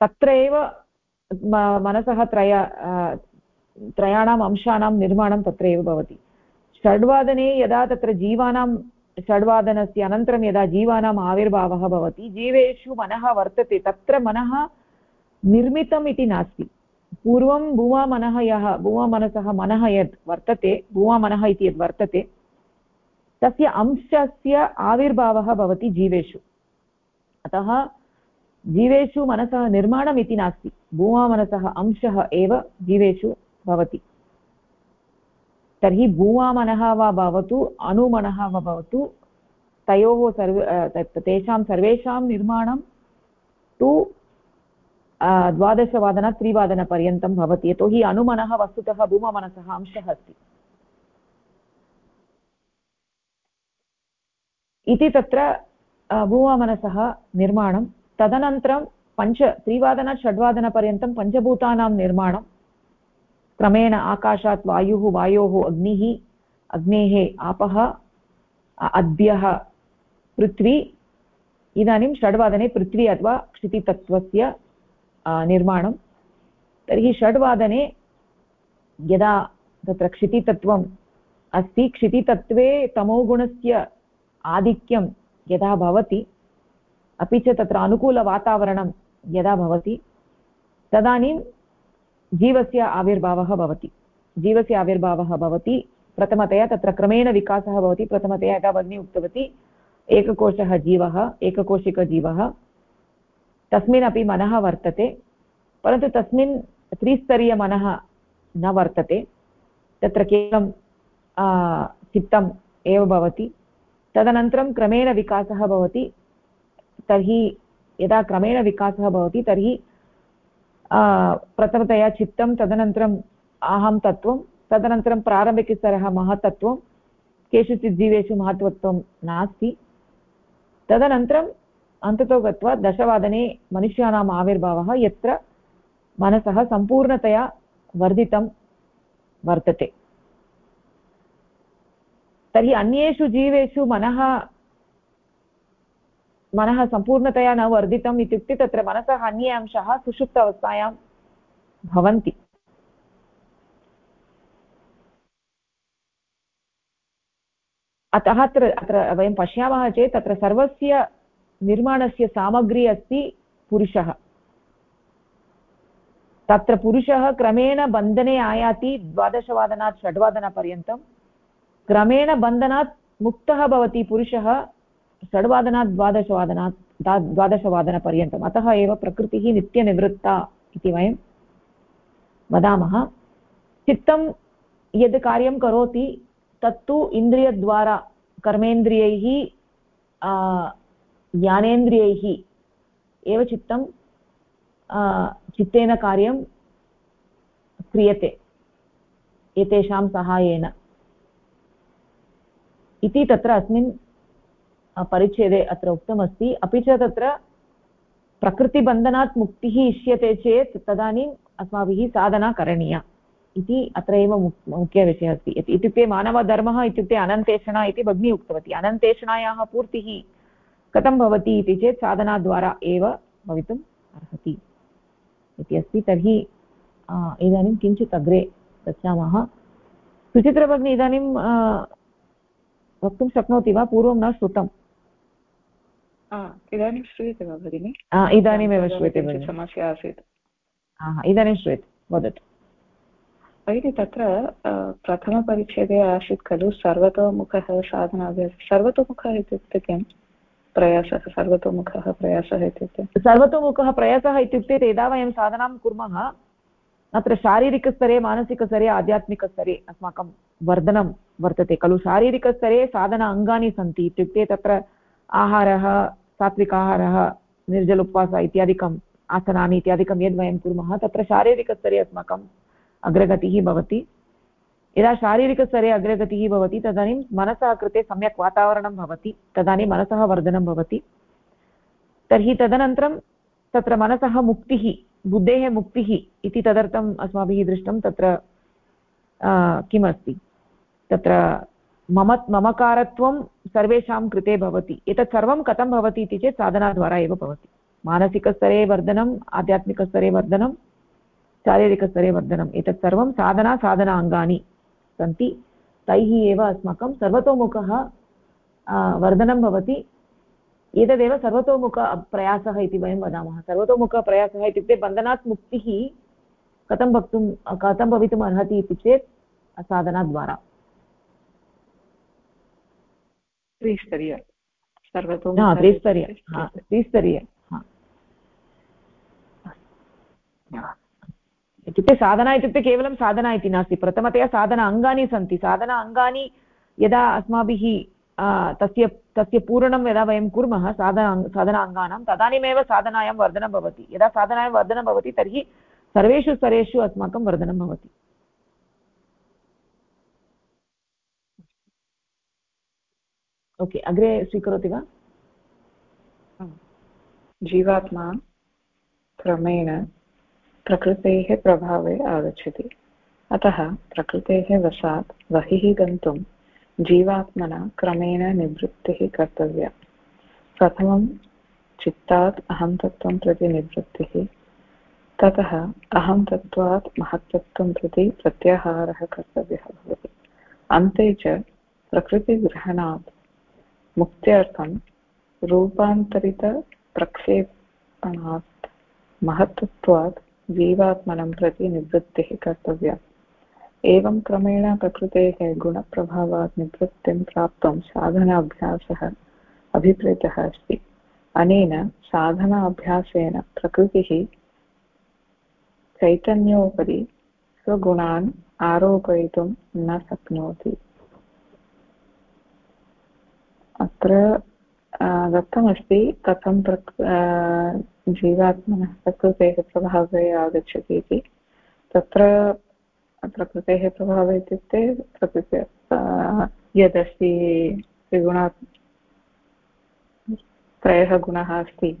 तत्र एव मनसः त्रय त्रयाणाम् अंशानां निर्माणं तत्र एव भवति। षड्वादने यदा तत्र जीवानां, षड्वादनस्य अनन्तरं यदा जीवानाम् आविर्भावः भवति, जीवेषु मनः वर्तते, तत्र मनः निर्मितम् इति नास्ति। पूर्वं भूमामनः यः भूमामनसः मनः यद् वर्तते भूमामनः इति यद् तस्य अंशस्य आविर्भावः भवति जीवेषु। अतः जीवेषु मनसः निर्माणम् इति नास्ति। भूमामनसः अंशः एव जीवेषु भवति। तर्हि भूवामनः वा भवतु अनुमनः वा भवतु, तयोः सर्व तेषां सर्वेषां निर्माणं तु द्वादशवादनात् त्रिवादनपर्यन्तं भवति। यतोहि अनुमनः वस्तुतः भूममनसः अंशः अस्ति। इति तत्र भूममनसः निर्माणं तदनन्तरं पञ्च त्रिवादनात् षड्वादनपर्यन्तं पञ्चभूतानां निर्माणं। क्रमेण आकाशात् वायुः, वायोः अग्निः, अग्नेः आपः अद्यः पृथ्वी, इदानीं षड्वादने पृथ्वी अथवा क्षितितत्त्वस्य निर्माणं। तर्हि षड्वादने यदा तत्र क्षितितत्त्वम् अस्ति, क्षितितत्त्वे तमोगुणस्य आधिक्यं यदा भवति अपि च तत्र अनुकूलवातावरणं यदा भवति, तदानीं जीवस्य आविर्भावः भवति। जीवस्य आविर्भावः भवति, प्रथमतया तत्र क्रमेण विकासः भवति, प्रथमतया यदा भगिनी उक्तवती, एककोशः जीवः, एककोशिकजीवः, तस्मिन् अपि मनः वर्तते, परन्तु तस्मिन् त्रिस्तरीयमनः न वर्तते, तत्र केवलं चित्तम् एव भवति। तदनन्तरं क्रमेण विकासः भवति तर्हि यदा क्रमेण विकासः भवति, तर्हि प्रथमतया चित्तं, तदनन्तरम् अहं तत्त्वं, तदनन्तरं प्रारम्भिकस्तरः महत्तत्त्वं, केषुचित् जीवेषु महत्त्वत्वं नास्ति। तदनन्तरम् अन्ततो गत्वा दशवादने मनुष्याणाम् आविर्भावः यत्र मनसः सम्पूर्णतया वर्धितं वर्तते। तर्हि अन्येषु जीवेषु मनः मनः सम्पूर्णतया न वर्धितम् इत्युक्ते तत्र मनसः अन्ये अंशाः सुषुप्त अवस्थायां भवन्ति। अतः अत्र अत्र वयं पश्यामः चेत् तत्र सर्वस्य निर्माणस्य सामग्री अस्ति पुरुषः। तत्र पुरुषः क्रमेण बन्धने आयाति द्वादशवादनात् षड्वादनपर्यन्तं। क्रमेण बन्धनात् मुक्तः भवति पुरुषः। षड्वादनात् द्वादशवादनात् द्वादशवादनपर्यन्तम्। अतः एव प्रकृतिः नित्यनिवृत्ता इति वयं वदामः। चित्तं यद् कार्यं करोति, तत्तु इन्द्रियद्वारा कर्मेन्द्रियैः ज्ञानेन्द्रियैः एव चित्तं चित्तेन कार्यं क्रियते, एतेषां सहायेन। इति तत्र अस्मिन् परिच्छेदे अत्र उक्तमस्ति। अपि च तत्र प्रकृतिबन्धनात् मुक्तिः इष्यते चेत् तदानीम् अस्माभिः साधना करणीया इति अत्र एव मुख्यविषयः अस्ति। इत्युक्ते मानवधर्मः इत्युक्ते अनन्तेषणा इति भगिनी उक्तवती। अनन्तेषणायाः पूर्तिः कथं भवति इति चेत् साधनाद्वारा एव भवितुम् अर्हति इति अस्ति। तर्हि इदानीं किञ्चित् अग्रे गच्छामः। सुचित्रभगिनी, इदानीं वक्तुं शक्नोति वा? पूर्वं न श्रुतम्। इदानीं श्रूयते वा भगिनि? इदानीमेव श्रूयते समस्या आसीत्। इदानीं श्रूयते वदतु। भगिनि तत्र प्रथमपरिच्छेदे आसीत् खलु सर्वतोमुखः साधनाभ्यासः सर्वतोमुखः इत्युक्ते किम् प्रयासः सर्वतोमुखः प्रयासः इत्युक्ते? सर्वतोमुखः प्रयासः इत्युक्ते यदा वयं साधनां कुर्मः अत्र शारीरिकस्तरे मानसिकस्तरे आध्यात्मिकस्तरे अस्माकं वर्धनं वर्तते। खलु शारीरिकस्तरे साधन अङ्गानि सन्ति। इत्युक्ते तत्र आहारः, सात्विक आहारः निर्जल उपवास इत्यादिकम् आसनानि इत्यादिकं यद् वयं कुर्मः, तत्र शारीरिकस्तरे अस्माकम् अग्रगतिः भवति। यदा शारीरिकस्तरे अग्रगतिः भवति, तदानीं मनसः कृते सम्यक् वातावरणं भवति, तदानीं मनसः वर्धनं भवति। तर्हि तदनन्तरं तत्र मनसः मुक्तिः, बुद्धेः मुक्तिः इति तदर्थम् अस्माभिः दृष्टं तत्र किमस्ति? तत्र मम ममकारत्वं सर्वेषां कृते भवति। एतत् सर्वं कथं भवति इति चेत् साधनाद्वारा एव भवति। मानसिकस्तरे वर्धनम्, आध्यात्मिकस्तरे वर्धनं शारीरिकस्तरे वर्धनम्। एतत् सर्वं साधना साधना अङ्गानि सन्ति। तैः एव अस्माकं सर्वतोमुखः वर्धनं भवति। एतदेव सर्वतोमुखप्रयासः इति वयं वदामः। सर्वतोमुखप्रयासः इत्युक्ते बन्धनात् मुक्तिः कथं वक्तुं कथं भवितुम् अर्हति इति चेत् साधनाद्वारा। त्रिस्तरीय। त्रिस्तरीय। त्रिस्तरीय। इत्युक्ते साधना इत्युक्ते केवलं साधना इति नास्ति। प्रथमतया साधना अङ्गानि सन्ति। साधना अङ्गानि यदा अस्माभिः तस्य तस्य पूरणं यदा वयं कुर्मः साधना साधना अङ्गानां तदानीमेव साधनायां वर्धनं भवति। यदा साधनायां वर्धनं भवति तर्हि सर्वेषु स्तरेषु अस्माकं वर्धनं भवति। ओके अग्रे स्वीकरोति वा? जीवात्मा क्रमेण प्रकृतेः प्रभावे आगच्छति। अतः प्रकृतेः वशात् बहिः गन्तुं जीवात्मना क्रमेण निवृत्तिः कर्तव्या। प्रथमं चित्तात् अहं तत्त्वं प्रति निवृत्तिः। ततः अहं तत्त्वात् महत्तत्त्वं प्रति प्रत्याहारः कर्तव्यः भवति। अन्ते च प्रकृतिग्रहणात् मुक्त्यर्थं रूपान्तरितप्रक्षेपणात् महत्तत्वात् जीवात्मनं प्रति निवृत्तिः कर्तव्या। एवं क्रमेण प्रकृतेः गुणप्रभावात् निवृत्तिं प्राप्तुं साधनाभ्यासः अभिप्रेतः अस्ति। अनेन साधनाभ्यासेन प्रकृतिः चैतन्योपरि स्वगुणान् आरोपयितुं न शक्नोति। अत्र दत्तमस्ति, कथं प्रक् जीवात्मनः प्रकृतेः प्रभावे आगच्छति इति। तत्र, प्रकृतेः प्रभावे इत्युक्ते, प्रकृते यदस्ति त्रिगुणात्, त्रयः गुणः अस्ति,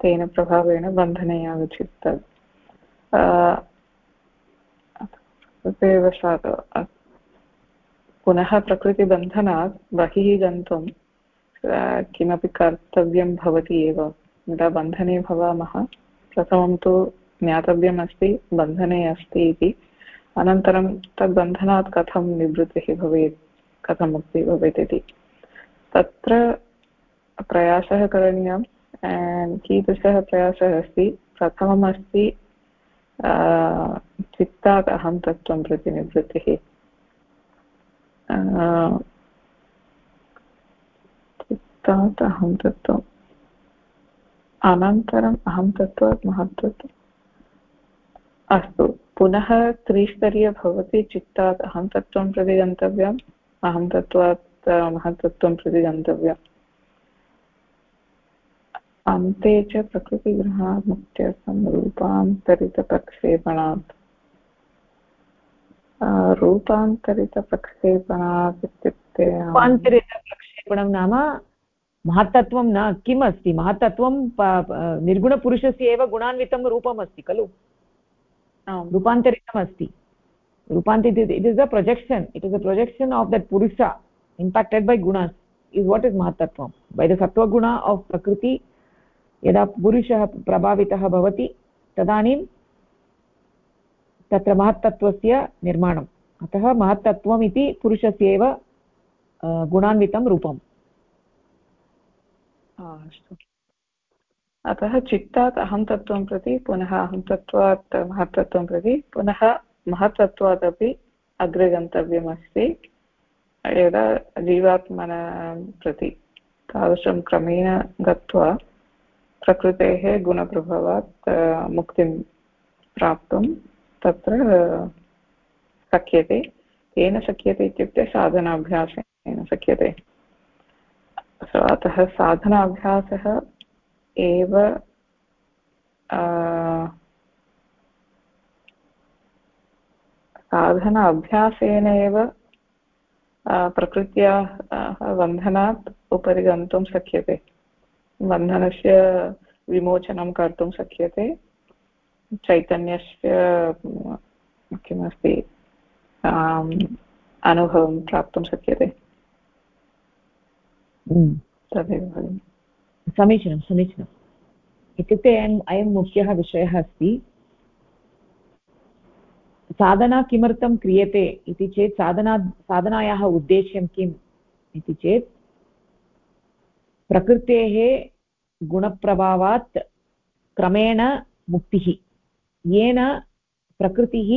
तेन प्रभावेण बन्धने आगच्छति। तत् तदेव पुनः प्रकृतिबन्धनात् बहिः गन्तुं किमपि कर्तव्यं भवति एव। यदा बन्धने भवामः, प्रथमं तु ज्ञातव्यम् अस्ति, बन्धने अस्ति इति। अनन्तरं तद्बन्धनात् कथं निवृत्तिः भवेत्, कथं मुक्तिः भवेत् इति। तत्र प्रयासः करणीयः कीदृशः प्रयासः अस्ति? प्रथमम् अस्ति चित्तात् अहं तत्त्वं प्रति निवृत्तिः। चित्तात् अहं तत्त्वम् अनन्तरम् अहं तत्त्वात् महत्त्वम् अस्तु, पुनः त्रिस्तरीय भवति चित्तात् अहं तत्त्वं प्रति गन्तव्यम्, अहं तत्त्वात् महत्तत्त्वं प्रति गन्तव्यम्। अन्ते च प्रकृतिगृहात् मुक्त्यर्थं रूपान्तरितप्रक्षेपणात् रूपान्तरितप्रक्षेपणात् इत्युक्ते रूपान्तरितप्रक्षेपणं नाम महत्तत्वं न किम् अस्ति महत्तत्वं निर्गुणपुरुषस्य एव गुणान्वितं रूपम् अस्ति खलु? रूपान्तरितम् अस्ति रूपान्तरित it is a projection it is a projection of that purusha impacted by gunas is what is महत्तत्वं by the sattvaguna of prakriti यदा पुरुषः प्रभावितः भवति तदानीं तत्र महत्तत्त्वस्य निर्माणम् अतः महत्तत्त्वम् इति पुरुषस्य एव गुणान्वितं रूपम् अस्तु। अतः चित्तात् अहं तत्त्वं प्रति, पुनः अहं तत्त्वात् महत्तत्त्वं प्रति, पुनः महत्तत्त्वादपि अग्रे गन्तव्यमस्ति। यदा जीवात्मन प्रति तादृशं क्रमेण गत्वा प्रकृतेः गुणप्रभावात् मुक्तिं प्राप्तुं तत्र शक्यते। केन शक्यते इत्युक्ते साधनाभ्यासेन शक्यते। अतः साधनाभ्यासः एव साधन अभ्यासेन एव प्रकृत्याः बन्धनात् उपरि गन्तुं शक्यते बन्धनस्य विमोचनं कर्तुं शक्यते चैतन्यस्य, किमस्ति अनुभवं प्राप्तुं शक्यते। तदेव समीचीनं समीचीनम् इत्युक्ते अयम् अयं मुख्यः विषयः अस्ति साधना किमर्थं क्रियते इति चेत् साधना साधनायाः उद्देश्यं किम् इति चेत् प्रकृतेः गुणप्रभावात् क्रमेण मुक्तिः येन प्रकृतिः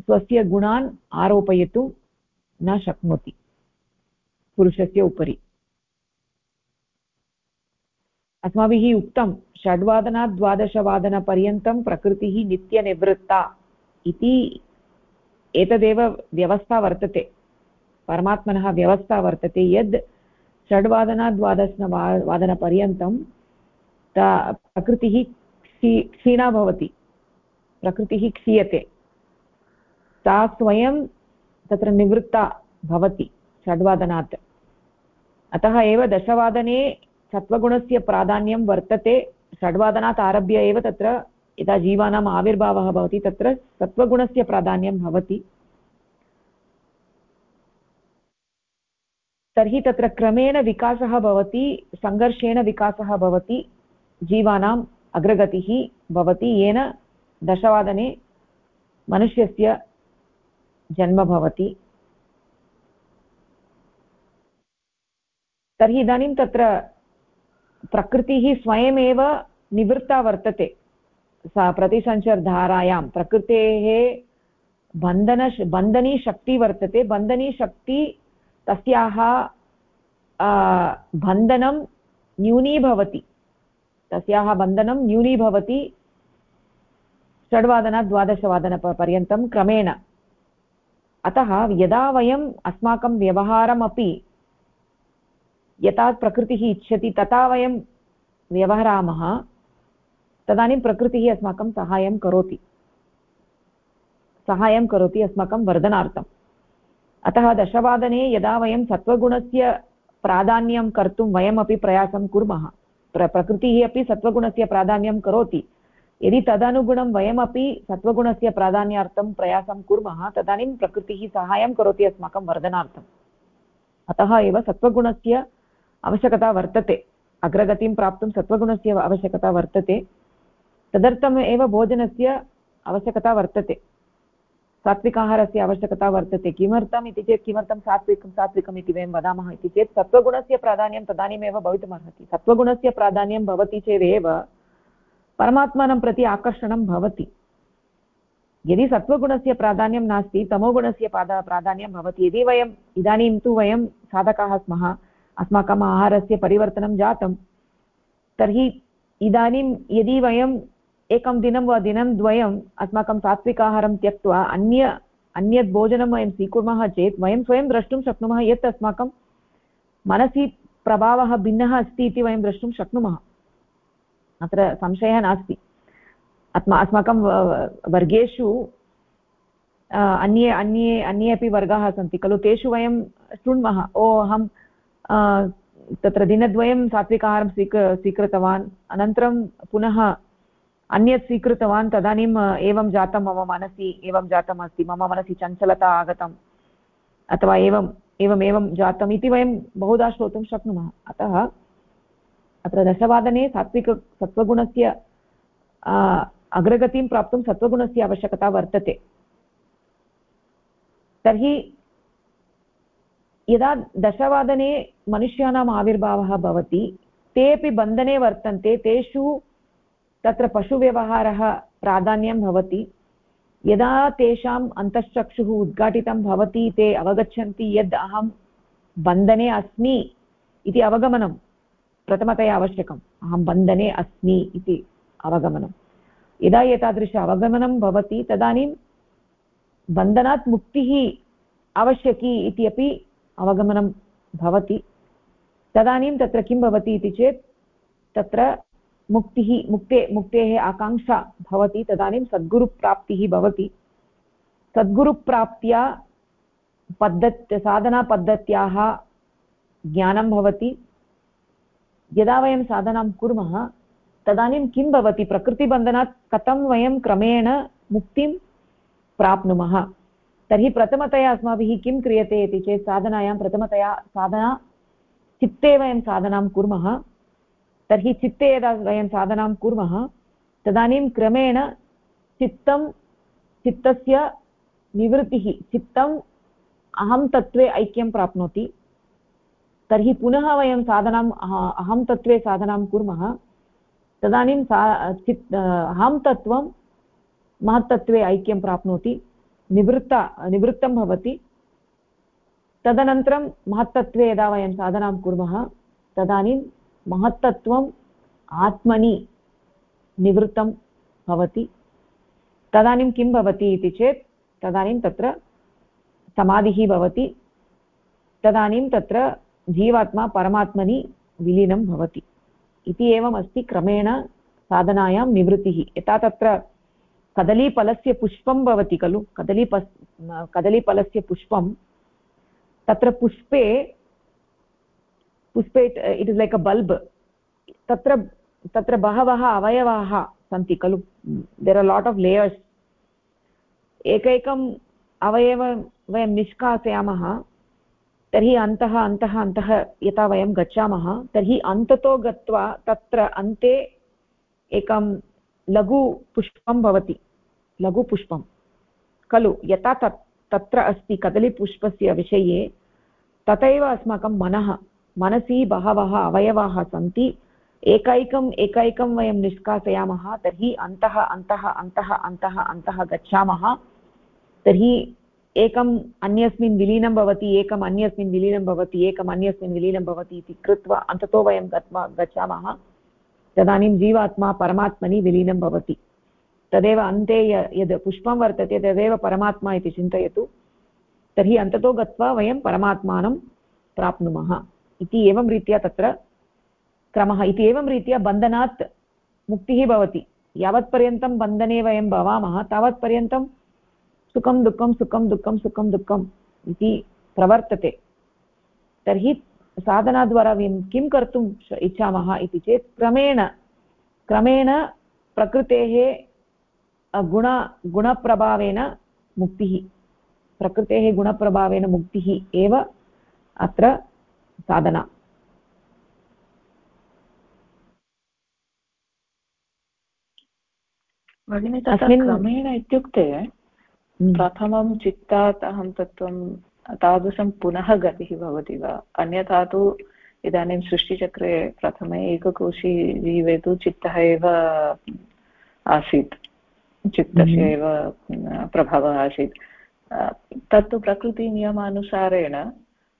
स्वस्य गुणान् आरोपयितुं न शक्नोति पुरुषस्य उपरि। अस्माभिः उक्तं, षड्वादनात् द्वादशवादनपर्यन्तं प्रकृतिः नित्यनिवृत्ता इति एतदेव व्यवस्था वर्तते। परमात्मनः व्यवस्था वर्तते यद् षड्वादनात् द्वादश वादनपर्यन्तं प्रकृतिः क्षी, क्षीणा भवति, प्रकृतिः क्षीयते। सा स्वयं तत्र निवृत्ता भवति षड्वादनात्। अतः एव दशवादने सत्त्वगुणस्य प्राधान्यं वर्तते। षड्वादनात् आरभ्य एव तत्र यदा जीवानाम् आविर्भावः भवति, तत्र सत्त्वगुणस्य प्राधान्यं भवति। तर्हि तत्र क्रमेण विकासः भवति, सङ्घर्षेण विकासः भवति, जीवानाम् अग्रगतिः भवति। येन दशवादने मनुष्यस्य जन्म भवति। तर्हि इदानीं तत्र प्रकृतिः स्वयमेव निवृत्ता वर्तते। सा प्रतिसञ्चरधारायां प्रकृतेः बन्धन बन्धनी शक्ति वर्तते। बन्धनी शक्ति तस्याः बन्धनं न्यूनीभवति। तस्याः बन्धनं न्यूनीभवति षड्वादनात् द्वादशवादनपर्यन्तं क्रमेण। अतः यदा वयम् अस्माकं व्यवहारमपि यथा प्रकृतिः इच्छति, तथा वयं व्यवहरामः, तदानीं प्रकृतिः अस्माकं सहायं करोति। सहायं करोति अस्माकं वर्धनार्थम्। अतः दशवादने यदा वयं सत्त्वगुणस्य प्राधान्यं कर्तुं वयमपि प्रयासं कुर्मः, प्र, प्रकृतिः अपि सत्त्वगुणस्य प्राधान्यं करोति, यदि तदनुगुणं वयमपि सत्त्वगुणस्य प्राधान्यार्थं प्रयासं कुर्मः, तदानीं प्रकृतिः सहायं करोति अस्माकं वर्धनार्थम्। अतः एव सत्त्वगुणस्य आवश्यकता वर्तते। अग्रगतिं प्राप्तुं सत्त्वगुणस्य आवश्यकता वर्तते। तदर्थम् एव भोजनस्य आवश्यकता वर्तते। सात्विकाहारस्य आवश्यकता वर्तते। किमर्थम् इति चेत् किमर्थं सात्विकं सात्विकम् इति वयं वदामः इति चेत् सत्त्वगुणस्य प्राधान्यं तदानीमेव भवितुमर्हति सत्त्वगुणस्य प्राधान्यं भवति चेदेव परमात्मानं प्रति आकर्षणं भवति। यदि सत्त्वगुणस्य प्राधान्यं नास्ति, तमोगुणस्य पादा, प्राधान्यं भवति। यदि वयम् इदानीं तु वयं साधकाः स्मः अस्माकम् आहारस्य परिवर्तनं जातं। तर्हि इदानीं यदि वयम् एकं दिनं वा दिनद्वयम् अस्माकं सात्विकाहारं त्यक्त्वा अन्य अन्यत् भोजनं वयं स्वीकुर्मः चेत् वयं स्वयं द्रष्टुं शक्नुमः यत् अस्माकं मनसि प्रभावः भिन्नः अस्ति इति वयं द्रष्टुं शक्नुमः। अत्र संशयः नास्ति। अस्मा, अस्माकं वर्गेषु अन्ये अन्ये अन्ये अपि वर्गाः सन्ति, खलु तेषु वयं शृण्मः, ओ, अहं तत्र दिनद्वयं सात्विकाहारं स्वीक, स्वीकृतवान्। अनन्तरं पुनः अन्यत् स्वीकृतवान्, तदानीम् एवं जातं मम मनसि, एवं जातम् अस्ति। मम मनसि चञ्चलता आगतम्, अथवा एवम् एवम्, एवं जातम् इति वयं बहुधा श्रोतुं शक्नुमः। अतः अत्र दशवादने सात्विक, सत्त्वगुणस्य अग्रगतिं प्राप्तुं सत्त्वगुणस्य आवश्यकता वर्तते। तर्हि यदा दशवादने मनुष्याणाम् आविर्भावः भवति ते अपि बन्धने वर्तन्ते, तेषु तत्र पशुव्यवहारः प्राधान्यं भवति। यदा तेषाम् अन्तश्चक्षुः उद्घाटितं भवति, ते अवगच्छन्ति यद् अहं बन्धने अस्मि इति अवगमनं, प्रथमतया आवश्यकम्। अहं बन्धने अस्मि इति अवगमनं। यदा एतादृश अवगमनं भवति, तदानीं बन्धनात् मुक्तिः आवश्यकी इति अपि अवगमनं भवति। तदानीं तत्र किं भवति इति चेत्, तत्र मुक्तिः, मुक्ते, मुक्तेः आकाङ्क्षा भवति। तदानीं सद्गुरुप्राप्तिः भवति। सद्गुरुप्राप्त्या पद्धत्, साधनापद्धत्याः ज्ञानं भवति। यदा वयं साधनां कुर्मः, तदानीं किं भवति? प्रकृतिबन्धनात् कथं वयं क्रमेण मुक्तिं प्राप्नुमः? तर्हि प्रथमतया अस्माभिः किं क्रियते इति चेत् साधनायां प्रथमतया साधना, चित्ते वयं साधनां कुर्मः। तर्हि चित्ते यदा वयं साधनां कुर्मः, तदानीं क्रमेण चित्तं, चित्तस्य निवृत्तिः, चित्तम् अहं तत्त्वे ऐक्यं प्राप्नोति। तर्हि पुनः वयं साधनाम् अहं तत्त्वे साधनां कुर्मः। तदानीं सा, चित्, अहं तत्त्वं महत्तत्त्वे ऐक्यं प्राप्नोति। निवृत्त, निवृत्तं भवति। तदनन्तरं महत्तत्त्वे यदा वयं साधनां कुर्मः, तदानीं महत्तत्त्वम् आत्मनि निवृत्तं भवति। तदानीं किं भवति इति चेत्, तदानीं तत्र समाधिः भवति। तदानीं तत्र जीवात्मा परमात्मनि विलीनं भवति। इति एवम् अस्ति क्रमेण साधनायां निवृत्तिः। यथा तत्र कदलीफलस्य पुष्पं भवति खलु? कदलीप कदलीफलस्य पुष्पं, तत्र पुष्पे पुष्पे it is like a bulb तत्र तत्र बहवः अवयवाः सन्ति खलु? There are lot of layers एकैकम् अवयव वयं निष्कासयामः, तर्हि अन्तः अन्तः अन्तः यथा वयं गच्छामः, तर्हि अन्ततो गत्वा तत्र अन्ते एकं लघुपुष्पं भवति। लघुपुष्पं खलु, यथा तत्, तत्र अस्ति कदलीपुष्पस्य विषये, तथैव अस्माकं मनः, मनसि बहवः अवयवाः सन्ति। एकैकम् एकैकं वयं निष्कासयामः, तर्हि अन्तः अन्तः अन्तः अन्तः अन्तः गच्छामः। तर्हि एकम् अन्यस्मिन् विलीनं भवति, एकम् अन्यस्मिन् विलीनं भवति, एकम् अन्यस्मिन् विलीनं भवति इति कृत्वा अन्ततो वयं गत्वा गच्छामः। तदानीं जीवात्मा परमात्मनि विलीनं भवति. तदेव अन्ते यद् पुष्पं वर्तते तदेव परमात्मा इति चिन्तयतु. तर्हि अन्ततो गत्वा वयं परमात्मानं प्राप्नुमः. इति एवं रीत्या तत्र क्रमः. इति एवं रीत्या बन्धनात् मुक्तिः भवति. यावत्पर्यन्तं बन्धने वयं भवामः, तावत्पर्यन्तं सुखं दुःखं सुखं दुःखं, सुखं दुःखम् इति प्रवर्तते. तर्हि साधनाद्वारा वयं किं कर्तुम् इच्छामः इति चेत् क्रमेण क्रमेण प्रकृतेः गुण गुणप्रभावेन मुक्तिः प्रकृतेः गुणप्रभावेन मुक्तिः एव अत्र साधना भगिनि तस्मिन् क्रमेण इत्युक्ते हम्म। प्रथमं चित्तात् अहं तत्त्वं तादृशं पुनः गतिः भवति वा? अन्यथा तु इदानीं सृष्टिचक्रे प्रथमे एककोशी जीवे तु चित्तः एव आसीत्। चित्तस्य हम्म। एव प्रभावः आसीत्। तत्तु प्रकृतिनियमानुसारेण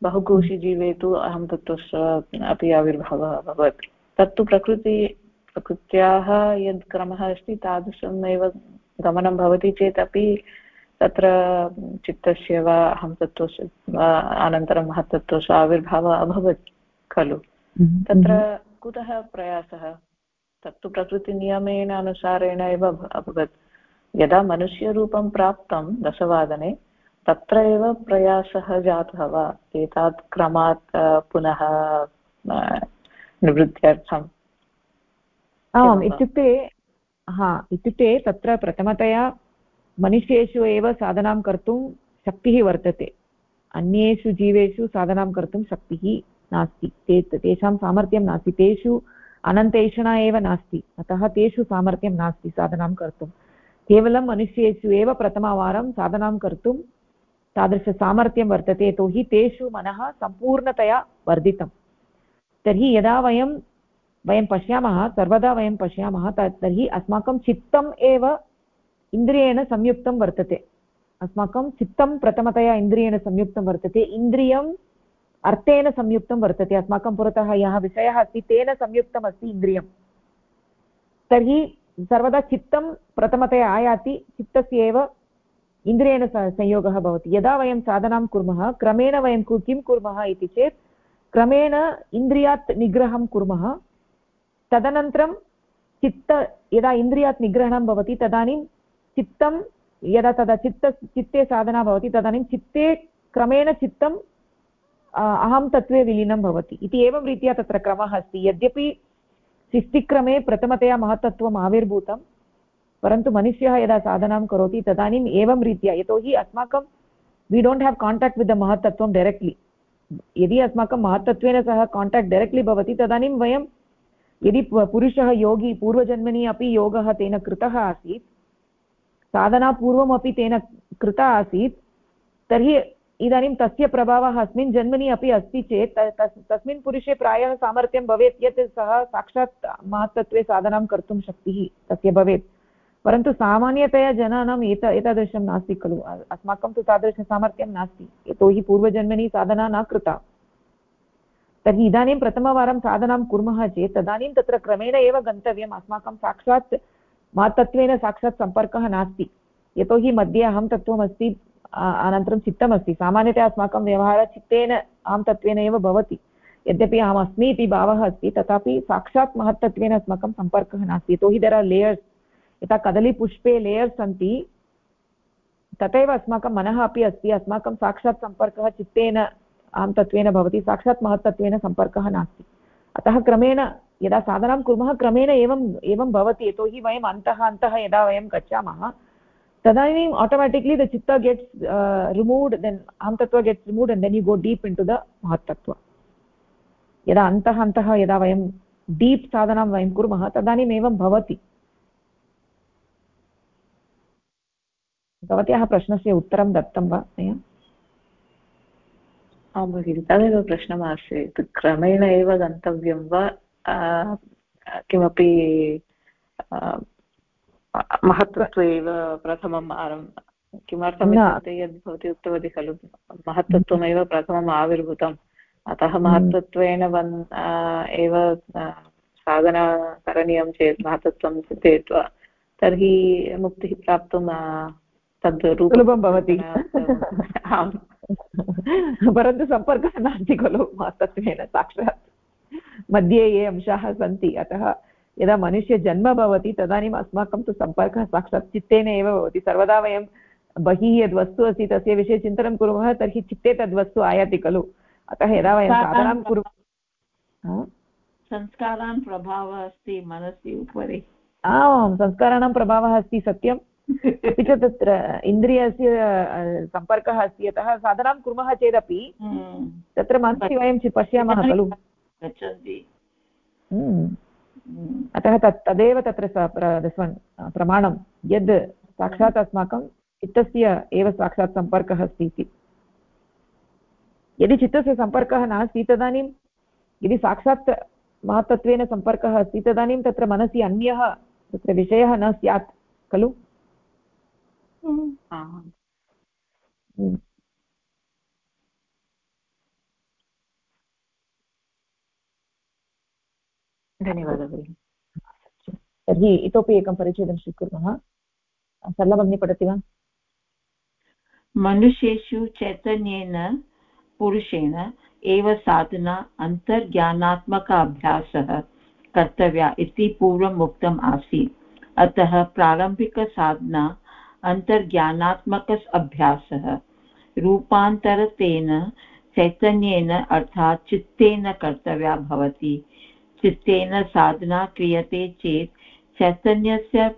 बहुकोशीजीवे तु अहं तत्त्वस्य अपि आविर्भावः अभवत्। तत्तु प्रकृति प्रकृत्याः यद् क्रमः अस्ति तादृशमेव गमनं भवति चेत् अपि तत्र चित्तस्य वा अहं तत्त्वस्य वा अनन्तरं महत्तत्त्वस्य आविर्भावः अभवत् खलु। हम्म, तत्र हम्म। कुतः प्रयासः? तत्तु प्रकृतिनियमेन अनुसारेण एव अभवत्। यदा मनुष्यरूपं प्राप्तं दशवादने तत्र एव प्रयासः जातः वा? एतात् क्रमात् पुनः निवृत्त्यर्थम्। आम् इत्युक्ते हा इत्युक्ते तत्र प्रथमतया मनुष्येषु एव साधनां कर्तुं शक्तिः वर्तते। अन्येषु जीवेषु साधनां कर्तुं शक्तिः नास्ति। ते, तेषां सामर्थ्यं नास्ति। तेषु अनन्तैषणा एव नास्ति। अतः तेषु सामर्थ्यं नास्ति साधनां कर्तुं। केवलं मनुष्येषु एव प्रथमवारं साधनां कर्तुं तादृशसामर्थ्यं वर्तते यतोहि तेषु मनः सम्पूर्णतया वर्धितं तर्हि यदा वयं वयं पश्यामः, सर्वदा वयं पश्यामः तर्हि अस्माकं चित्तम् एव इन्द्रियेण संयुक्तं वर्तते। अस्माकं चित्तं प्रथमतया इन्द्रियेण संयुक्तं वर्तते। इन्द्रियम् अर्थेन संयुक्तं वर्तते। अस्माकं पुरतः यः विषयः अस्ति, तेन संयुक्तम् अस्ति इन्द्रियं तर्हि सर्वदा चित्तं प्रथमतया आयाति, चित्तस्य एव इन्द्रियेण संयोगः भवति। यदा वयं साधनां कुर्मः, क्रमेण वयं किं कुर्मः इति चेत्, क्रमेण इन्द्रियात् निग्रहं कुर्मः। तदनन्तरं चित्त यदा इन्द्रियात् निग्रहणं भवति, तदानीं चित्तं, यदा तदा चित्त, चित्ते साधना भवति, तदानीं चित्ते क्रमेण चित्तं अहं तत्त्वे विलीनं भवति। इति एवं रीत्या तत्र क्रमः अस्ति। यद्यपि सृष्टिक्रमे प्रथमतया महत्तत्वम् आविर्भूतं, परन्तु मनुष्यः यदा साधनां करोति, तदानीम् एवं रीत्या, यतोहि अस्माकं we don't have contact with the महत्तत्वं directly यदि अस्माकं महत्तत्वेन सह काण्टाक्ट् डैरेक्ट्लि भवति, तदानीं वयं, यदि पुरुषः योगी, पूर्वजन्मनि अपि योगः तेन कृतः आसीत् साधनापूर्वमपि तेन कृता आसीत्, तर्हि इदानीं तस्य प्रभावः अस्मिन् जन्मनि अपि अस्ति चेत् तस्मिन् पुरुषे प्रायः सामर्थ्यं भवेत् यत् सः साक्षात् महत्तत्वे साधनां कर्तुं शक्तिः तस्य भवेत्। परन्तु सामान्यतया जनानाम् एत, एतादृशं नास्ति खलु। अस्माकं तु तादृशसामर्थ्यं नास्ति यतोहि पूर्वजन्मनि साधना न कृता। तर्हि इदानीं प्रथमवारं साधनां कुर्मः चेत्, तदानीं तत्र क्रमेण एव गन्तव्यम्। अस्माकं साक्षात् मातत्वेन साक्षात् सम्पर्कः नास्ति। यतोहि मध्ये अहं तत्त्वमस्ति अनन्तरं चित्तमस्ति। सामान्यतया अस्माकं व्यवहारः चित्तेन अहं तत्त्वेन एव भवति। यद्यपि अहम् अस्मि इति भावः अस्ति, तथापि साक्षात् महत्तत्वेन अस्माकं सम्पर्कः नास्ति। यतोहि दर् आर् लेयर्स् यथा कदलीपुष्पे लेयर्स् सन्ति, तथैव अस्माकं मनः अपि अस्ति। अस्माकं साक्षात् सम्पर्कः चित्तेन अहं तत्त्वेन भवति। साक्षात् महत्तत्वेन सम्पर्कः नास्ति। अतः क्रमेण यदा साधनां कुर्मः, क्रमेण एवम् एवं भवति, यतोहि वयम् अन्तः अन्तः यदा वयं गच्छामः, तदानीम् आटोमेटिक्लि द चित्त गेट्स् रिमूव्ड् देन् अहं gets removed and then you go deep into the mahattattva यदा अन्तः अन्तः यदा वयं डीप् साधनां वयं कुर्मः, तदानीम् एवं भवति. भवत्याः प्रश्नस्य उत्तरं दत्तं वा मया? आं भगिनि, तदेव प्रश्नमासीत्. क्रमेण एव गन्तव्यं वा? किमपि महत्त्वत्व एव प्रथमम् आरम् किमर्थम् इत्युक्ते यद् भवती उक्तवती खलु महत्त्वत्वमेव प्रथमम् आविर्भूतम्। अतः हम्म। महत्त्वत्वेन वन् एव साधना करणीयं चेत् महत्त्वं चिन्तयित्वा तर्हि मुक्तिः प्राप्तुं तद् सुलभं भवति। परन्तु सम्पर्कः नास्ति खलु तत्त्वेन साक्षात्। मध्ये ये अंशाः सन्ति। अतः यदा मनुष्यजन्म भवति तदानीम् अस्माकं तु सम्पर्कः साक्षात् चित्तेन एव भवति। सर्वदा वयं बहिः यद् वस्तु अस्ति तस्य विषये चिन्तनं कुर्मः तर्हि चित्ते तद्वस्तु आयाति खलु। अतः यदा वयं साधनां कुर्मः संस्कारान् प्रभावः अस्ति मनसि उपरि। आमां संस्काराणां प्रभावः अस्ति सत्यम्। अपि च तत्र इन्द्रियस्य सम्पर्कः अस्ति। यतः साधनां कुर्मः चेदपि हम्म। तत्र मनसि वयं पश्यामः खलु। गच्छन्ति। हम्म। हम्म। अतः तत् तदेव तत्र प्रमाणं यद् साक्षात् अस्माकं चित्तस्य एव साक्षात् सम्पर्कः अस्ति इति यदि चित्तस्य सम्पर्कः नास्ति तदानीं यदि साक्षात् महत्तत्वेन सम्पर्कः अस्ति तदानीं तत्र मनसि अन्यः तत्र विषयः न स्यात् खलु? धन्यवादः भगिनि। तर्हि इतोपि एकं परिच्छेदं स्वीकुर्मः। सरला पठति वा? मनुष्येषु चैतन्येन, पुरुषेण एव साधना अन्तर्ज्ञानात्मक अभ्यासः कर्तव्या इति पूर्वम् उक्तम् आसीत्। अतः प्रारम्भिकसाधना अन्तर्ज्ञानात्मक अभ्यासः रूपान्तरतेन चैतन्येन अर्थात् चित्तेन कर्तव्या भवति। चित्तेन साधना क्रियते चेत् चैतन्यस्य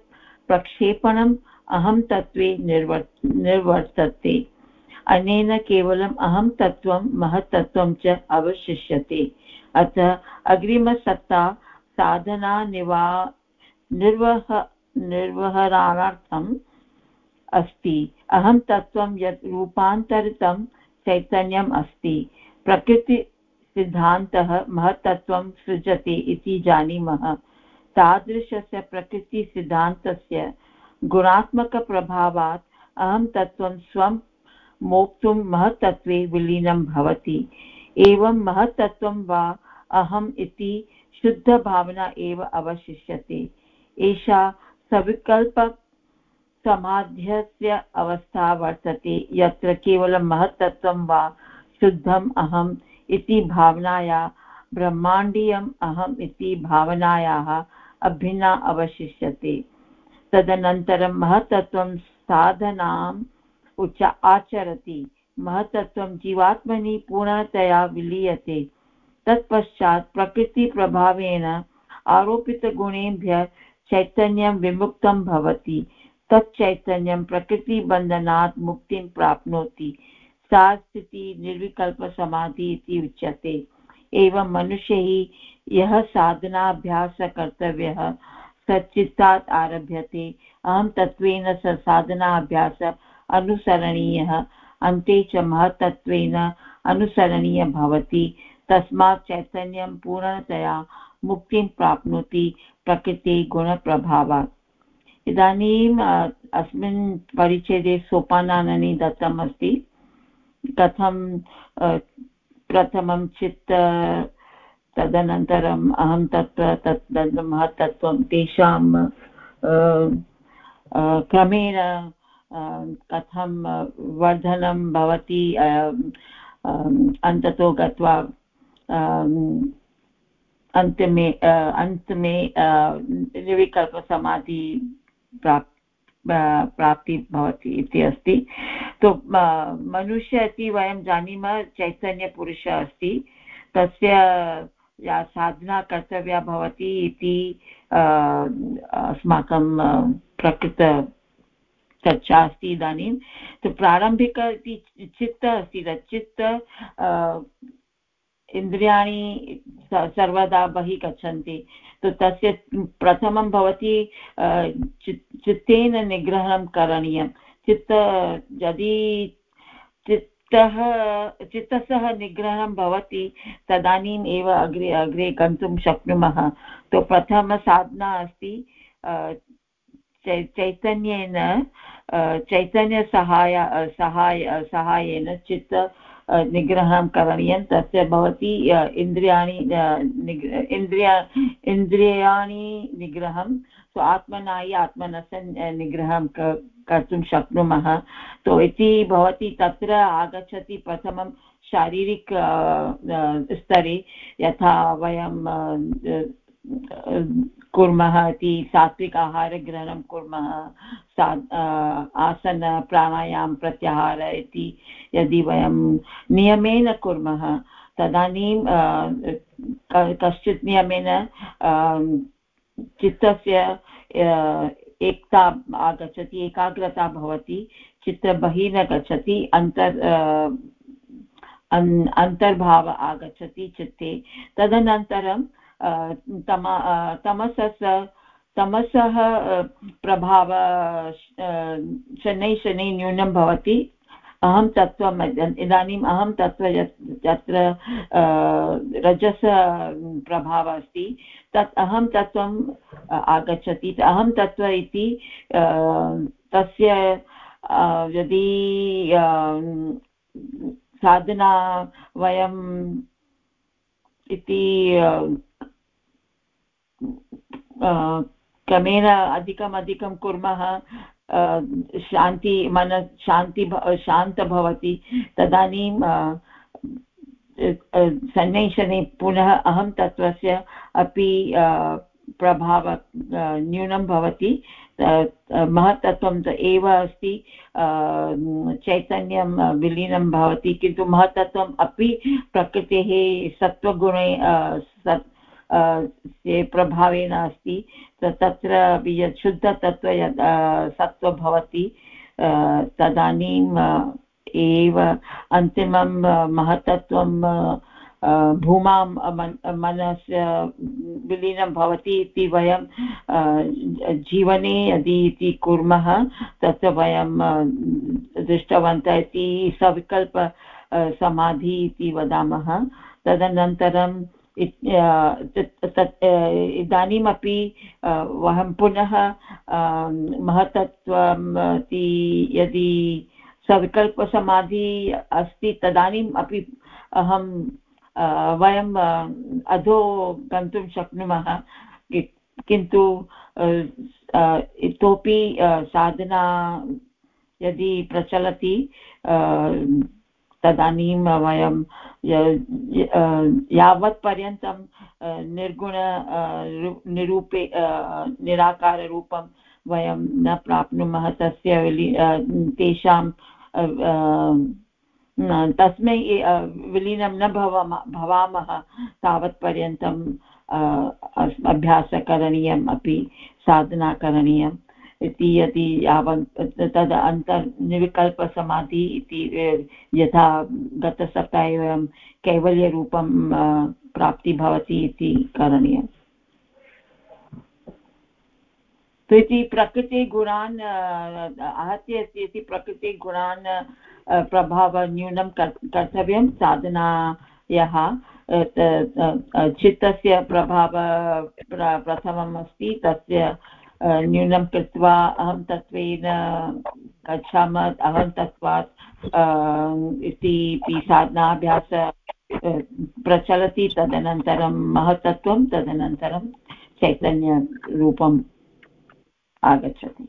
प्रक्षेपणम् अहं तत्त्वे निर्वर्, निर्वर्तते। अनेन केवलम् अहं तत्त्वं, महत्तत्त्वं च अवशिष्यते। अतः अग्रिमसत्ता साधना निवा, निर्वह निर्वहणार्थम् अस्ति। अहं तत्त्वं यत् रूपान्तरितं चैतन्यम् अस्ति। प्रकृतिसिद्धान्तः महत्तत्त्वं सृजति इति जानीमः। तादृशस्य प्रकृतिसिद्धान्तस्य गुणात्मकप्रभावात् अहं तत्त्वं स्वं मोक्तुं महत्तत्वे विलीनं भवति। एवं महत्तत्त्वं वा अहम् इति शुद्धभावना एव अवशिष्यते। एषा सविकल्प समाध्यस्य अवस्था वर्तते। यत्र केवलं महत्तत्त्वं वा शुद्धम् अहम् इति भावनाया, ब्रह्माण्डीयम् अहम् इति भावनायाः अभिन्ना अवशिष्यते। तदनन्तरं महत्तत्त्वं साधनाम् उच्च आचरति। महत्तत्त्वं जीवात्मनि पूर्णतया विलीयते। तत्पश्चात् प्रकृतिप्रभावेन आरोपितगुणेभ्यः चैतन्यं विमुक्तं भवति। तच्चैतन्यं प्रकृतिबन्धनात् मुक्तिं प्राप्नोति। सा स्थितिः निर्विकल्पसमाधि इति उच्यते। एवं मनुष्यैः यः साधनाभ्यासः कर्तव्यः स चित्तात् आरभ्यते। अहं तत्त्वेन स साधनाभ्यासः अनुसरणीयः, अन्ते च महत्तत्वेन अनुसरणीयः भवति। तस्मात् चैतन्यं पूर्णतया मुक्तिं प्राप्नोति प्रकृते गुणप्रभावात्। इदानीम् अस्मिन् परिच्छेदे सोपानानि दत्तम् अस्ति कथं प्रथमं चित्त, तदनन्तरम् अहं तत्त्व तत् महत्तत्त्वं तेषां क्रमेण कथं वर्धनं भवति अन्ततो गत्वा अन्तमे अन्तमे निर्विकल्पसमाधि प्राप् प्राप्ति भवति इति अस्ति। तो मनुष्य इति वयं जानीमः, चैतन्यपुरुषः अस्ति। तस्य, या साधना कर्तव्या भवति इति अस्माकं प्रकृत चर्चा अस्ति इदानीं। तु प्रारम्भिक इति चित्त अस्ति तत् चित्त इन्द्रियाणि सर्वदा बहिः गच्छन्ति। तु तस्य प्रथमं भवति चित्तेन निग्रहणं करणीयं। चित्त, यदि चित्तः चित्तस्य निग्रहणं भवति, तदानीम् एव अग्रे अग्रे गन्तुं शक्नुमः। तु प्रथमसाधना अस्ति चैतन्येन चैतन्यसहाय, सहाय, सहायेन चित्त निग्रहणं करणीयं। तस्य भवति इन्द्रियाणि इन्द्रिया, इन्द्रियाणि निग्रहं। सो आत्मना आत्मनस्य निग्रहं कर्तुं शक्नुमः। तो इति भवती, तत्र आगच्छति प्रथमं शारीरिक स्तरे। यथा वयं कुर्मः इति सात्विक आहारग्रहणं कुर्मः सा आसन प्राणायाम प्रत्याहार इति यदि वयं नियमेन कुर्मः, तदानीं कश्चित् नियमेन चित्तस्य एकता आगच्छति, एकाग्रता भवति चित्त बहिः न गच्छति, अन्तर् अन्तर्भाव आगच्छति चित्ते, तदनन्तरं तम तमसः तमसः प्रभाव, शनैः शनैः न्यूनं भवति। अहं तत्त्वम् इदानीम् अहं तत्त्व यत्र रजस, प्रभावः अस्ति, तत् अहं तत्त्वम् आगच्छति। अहं तत्त्व इति तस्य यदि साधना वयं इति क्रमेण अधिकम् अधिकं कुर्मः शान्ति मन, शान्ति शान्त भवति। तदानीं शनैः शनैः पुनः अहं तत्त्वस्य अपि प्रभाव न्यूनं भवति। महत्तत्वं एव अस्ति चैतन्यं विलीनं भवति, किन्तु महत्तत्वम् अपि प्रकृतेः सत्त्वगुणे प्रभावेन अस्ति तत्र अपि यत् शुद्धतत्त्व यत् सत्त्व भवति तदानीम् एव अन्तिमं महत्तत्वं भूमां मनस्य विलीनं भवति इति वयं जीवने यदि इति कुर्मः तत् वयं दृष्टवन्तः इति सविकल्प समाधि इति वदामः। तदनन्तरं इदानीमपि वयं पुनः महत्तत्वम् इति यदि सविकल्पसमाधि अस्ति, तदानीम् अपि अहं वयं अधो गन्तुं शक्नुमः। किन्तु इतोपि साधना यदि प्रचलति तदानीं वयं यावत् पर्यन्तं निर्गुण निरूपे निराकाररूपं वयं न प्राप्नुमः तस्य तेषां तस्मै विलीनं न भवामः भवामः तावत्पर्यन्तम् अभ्यासः करणीयम् अपि, साधना करणीयम्। इति यदि यावत् तद् अन्तर्निविकल्पसमाधि इति यथा गतसप्ताहे वयं कैवल्यरूपं प्राप्ति भवति इति करणीयम्। इति प्रकृतिगुणान् आहत्य इति प्रकृतिगुणान् प्रभाव न्यूनं कर्तव्यं साधनायाः चित्तस्य प्रभाव प्रथमम् अस्ति तस्य न्यूनं कृत्वा अहं तत्त्वेन गच्छामः अहं तत्त्वात् इति साधनाभ्यास प्रचलति तदनन्तरं महत्तत्वं तदनन्तरं चैतन्यरूपम् आगच्छति।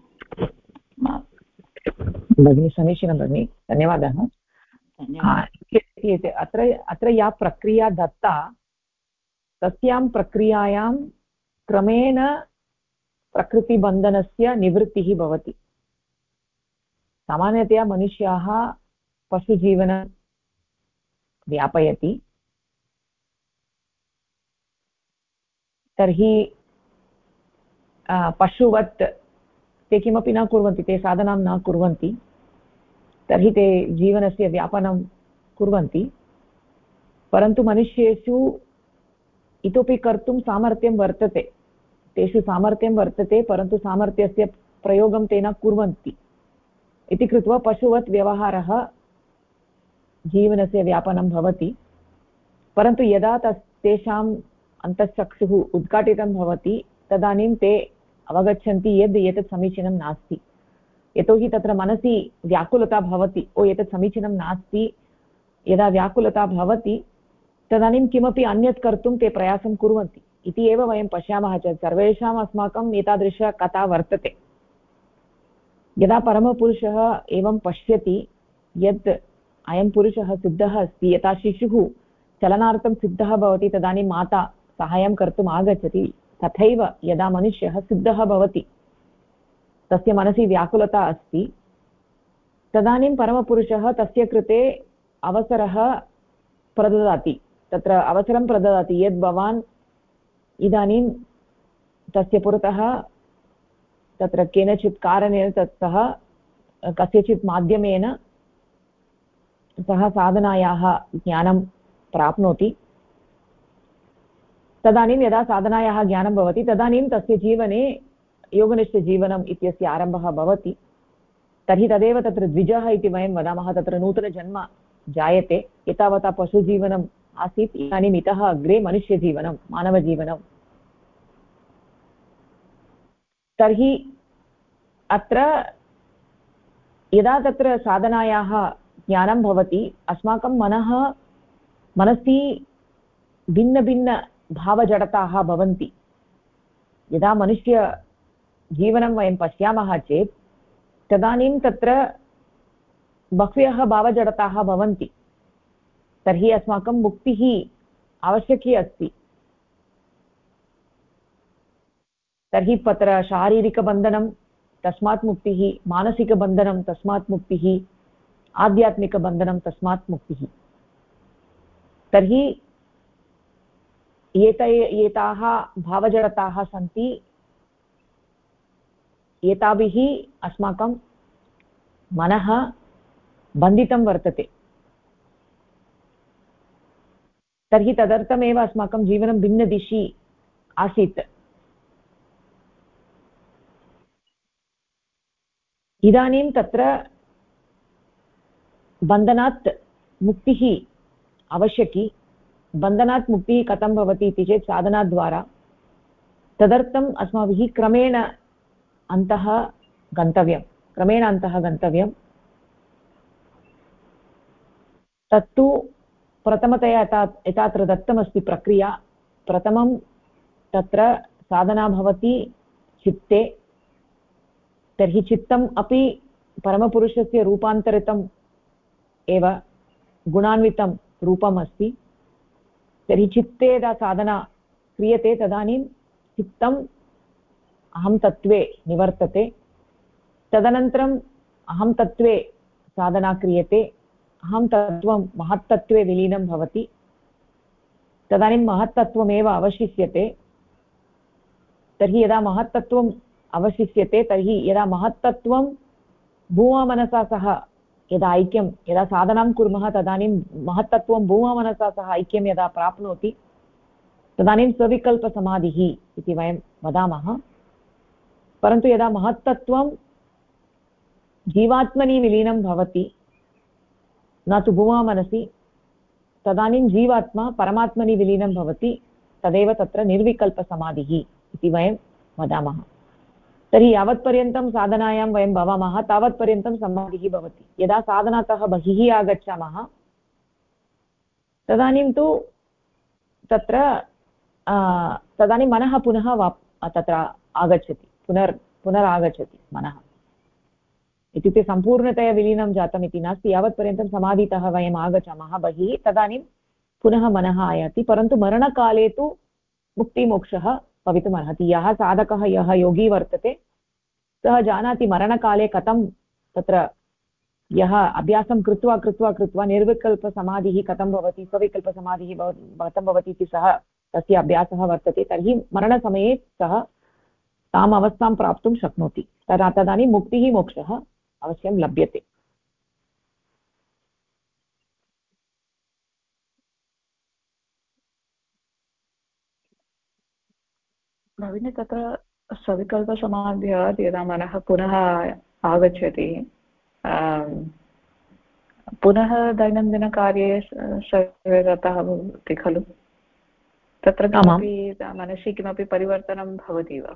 भगिनि समीचीनं भगिनि धन्यवादः। अत्र अत्र या प्रक्रिया दत्ता तस्यां प्रक्रियायां क्रमेण प्रकृतिबन्धनस्य निवृत्तिः भवति। सामान्यतया मनुष्याः पशुजीवनं व्यापयति। तर्हि पशुवत् ते किमपि न कुर्वन्ति, ते साधनां न कुर्वन्ति। तर्हि ते जीवनस्य व्यापनं कुर्वन्ति। परन्तु मनुष्येषु इतोपि कर्तुं सामर्थ्यं वर्तते। तेषु सामर्थ्यं वर्तते, परन्तु सामर्थ्यस्य प्रयोगं ते न कुर्वन्ति। इति कृत्वा पशुवत् व्यवहारः जीवनस्य व्यापनं भवति। परन्तु यदा तस्, तेषाम् अन्तःचक्षुः उद्घाटितं भवति, तदानीं ते अवगच्छन्ति यद् एतत् समीचीनं नास्ति। यतोहि तत्र मनसि व्याकुलता भवति, ओ एतत् समीचीनं नास्ति, यदा व्याकुलता भवति, तदानीं किमपि अन्यत् कर्तुं ते प्रयासं कुर्वन्ति। इति एव वयं पश्यामः चेत् सर्वेषाम् अस्माकम् एतादृशकथा वर्तते। यदा परमपुरुषः एवं पश्यति यत् अयं पुरुषः सिद्धः अस्ति, यथा शिशुः चलनार्थं सिद्धः भवति, तदानीं माता साहाय्यं कर्तुम् आगच्छति, तथैव यदा मनुष्यः सिद्धः भवति, तस्य मनसि व्याकुलता अस्ति, तदानीं परमपुरुषः तस्य कृते अवसरः प्रददाति, तत्र अवसरं प्रददाति, यद् भवान् इदानीं तस्य पुरतः तत्र केनचित् कारणेन तत् सः, कस्यचित् माध्यमेन सः साधनायाः ज्ञानं प्राप्नोति। तदानीं यदा साधनायाः ज्ञानं भवति, तदानीं तस्य जीवने योगनिष्ठजीवनम् इत्यस्य आरम्भः भवति। तर्हि तदेव तत्र द्विजः इति वयं वदामः, तत्र नूतनजन्म जायते। एतावता पशुजीवनम् आसीत्, इदानीम् इतः अग्रे मनुष्यजीवनं मानवजीवनं तर्हि अत्र यदा तत्र साधनायाः ज्ञानं भवति, अस्माकं मनः, मनसि भिन्नभिन्नभावजडताः भवन्ति। यदा मनुष्यजीवनं वयं पश्यामः चेत्, तदानीं तत्र बह्व्यः भावजडताः भवन्ति। तर्हि अस्माकं मुक्तिः आवश्यकी अस्ति। तर्हि तत्र शारीरिकबन्धनं, तस्मात् मुक्तिः, मानसिकबन्धनं, तस्मात् मुक्तिः, आध्यात्मिकबन्धनं, तस्मात् मुक्तिः। तर्हि एत एताः भावजडताः सन्ति। एताभिः अस्माकं मनः बन्धितं वर्तते। तर्हि तदर्थमेव अस्माकं जीवनं भिन्नदिशि आसीत्। इदानीं तत्र बन्धनात् मुक्तिः आवश्यकी। बन्धनात् मुक्तिः कथं भवति इति चेत् साधनाद्वारा। तदर्थम् अस्माभिः क्रमेण अन्तः गन्तव्यं क्रमेण अन्तः गन्तव्यं तत्तु प्रथमतया यथा यथात्र दत्तमस्ति प्रक्रिया। प्रथमं तत्र साधना भवति चित्ते। तर्हि चित्तम् अपि परमपुरुषस्य रूपान्तरितम् एव गुणान्वितं रूपम् अस्ति। तर्हि चित्ते यदा साधना क्रियते तदानीं चित्तम् अहं तत्त्वे निवर्तते। तदनन्तरम् अहं तत्त्वे साधना क्रियते। अहं तत्त्वं महत्तत्त्वे विलीनं भवति। तदानीं महत्तत्त्वमेव अवशिष्यते। तर्हि यदा महत्तत्त्वं अवशिष्यते तर्हि यदा महत्तत्त्वं भूममनसा सह यदा ऐक्यं, यदा साधनां कुर्मः तदानीं महत्तत्त्वं भूममनसा सह ऐक्यं यदा प्राप्नोति, तदानीं सविकल्पसमाधिः इति वयं वदामः। परन्तु यदा महत्तत्त्वं जीवात्मनि विलीनं भवति, न तु भूमामनसि, तदानीं जीवात्मा परमात्मनि विलीनं भवति, तदेव तत्र निर्विकल्पसमाधिः इति वयं वदामः। तर्हि यावत्पर्यन्तं साधनायां वयं भवामः, तावत्पर्यन्तं समाधिः भवति। यदा साधनातः बहिः आगच्छामः, तदानीं तु तत्र तदानीं मनः पुनः वाप्, तत्र आगच्छति, पुनर्, पुनरागच्छति मनः। इत्युक्ते सम्पूर्णतया विलीनं जातम् इति नास्ति, यावत्पर्यन्तं समाधितः वयम् आगच्छामः बहिः, तदानीं पुनः मनः आयाति, परन्तु मरणकाले तु मुक्तिमोक्षः भवितुमर्हति यः साधकः, यः योगी वर्तते, सः जानाति मरणकाले कथं तत्र यः अभ्यासं कृत्वा कृत्वा कृत्वा निर्विकल्पसमाधिः कथं भवति, स्वविकल्पसमाधिः कथं भवति इति सः तस्य अभ्यासः वर्तते, तर्हि मरणसमये सः ताम् अवस्थां प्राप्तुं शक्नोति। तदा तदानीं मुक्तिः, मोक्षः अवश्यं लभ्यते। भगिनी तत्र सविकल्पसमाध्यात् यदा मनः पुनः आगच्छति। पुनः दैनन्दिनकार्ये सर्वे भवति खलु। तत्र किमपि मनसि किमपि परिवर्तनं भवति वा?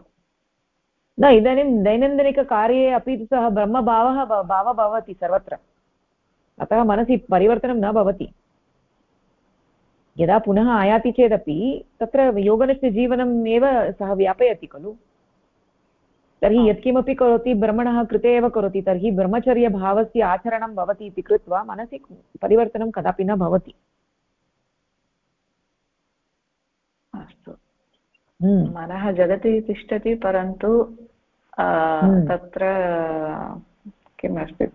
न इदानीं दैनन्दिनिककार्ये अपि सः ब्रह्मभावः भावः भवति सर्वत्र। अतः मनसि परिवर्तनं न भवति। यदा पुनः आयाति चेदपि तत्र योगनस्य जीवनम् एव सः व्यापयति खलु तर्हि यत्किमपि करोति ब्रह्मणः कृते एव करोति तर्हि ब्रह्मचर्यभावस्य आचरणं भवति इति कृत्वा मनसि परिवर्तनं कदापि न भवति अस्तु हम्म। मनः जगति तिष्ठति परन्तु हम्म। तत्र किमस्ति।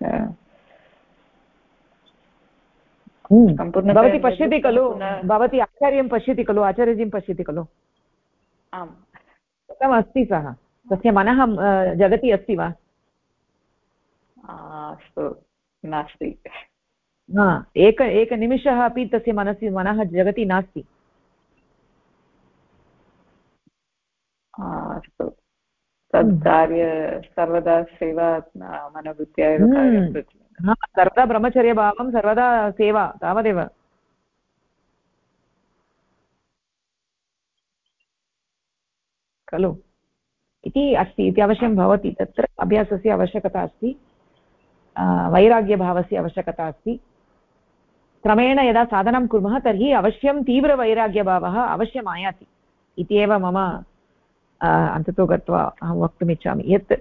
भवती पश्यति खलु भवती आचार्यं पश्यति खलु आचार्यजीं पश्यति खलु आम् कथमस्ति सः तस्य मनः जगति अस्ति वा अस्तु नास्ति एक एकनिमिषः अपि तस्य मनसि मनः जगति नास्ति अस्तु तद् कार्य सर्वदा सेवा मनोवृत्त्या एव कार्यं सर्वदा ब्रह्मचर्यभावं सर्वदा सेवा, तावदेव. खलु? इति अस्ति, इति अवश्यं भवति. तत्र अभ्यासस्य आवश्यकता अस्ति. वैराग्यभावस्य आवश्यकता अस्ति. क्रमेण यदा साधनं कुर्मः, तर्हि अवश्यं तीव्रवैराग्यभावः अवश्यम् आयाति इति एव मम अन्ततो गत्वा अहं वक्तुमिच्छामि यत्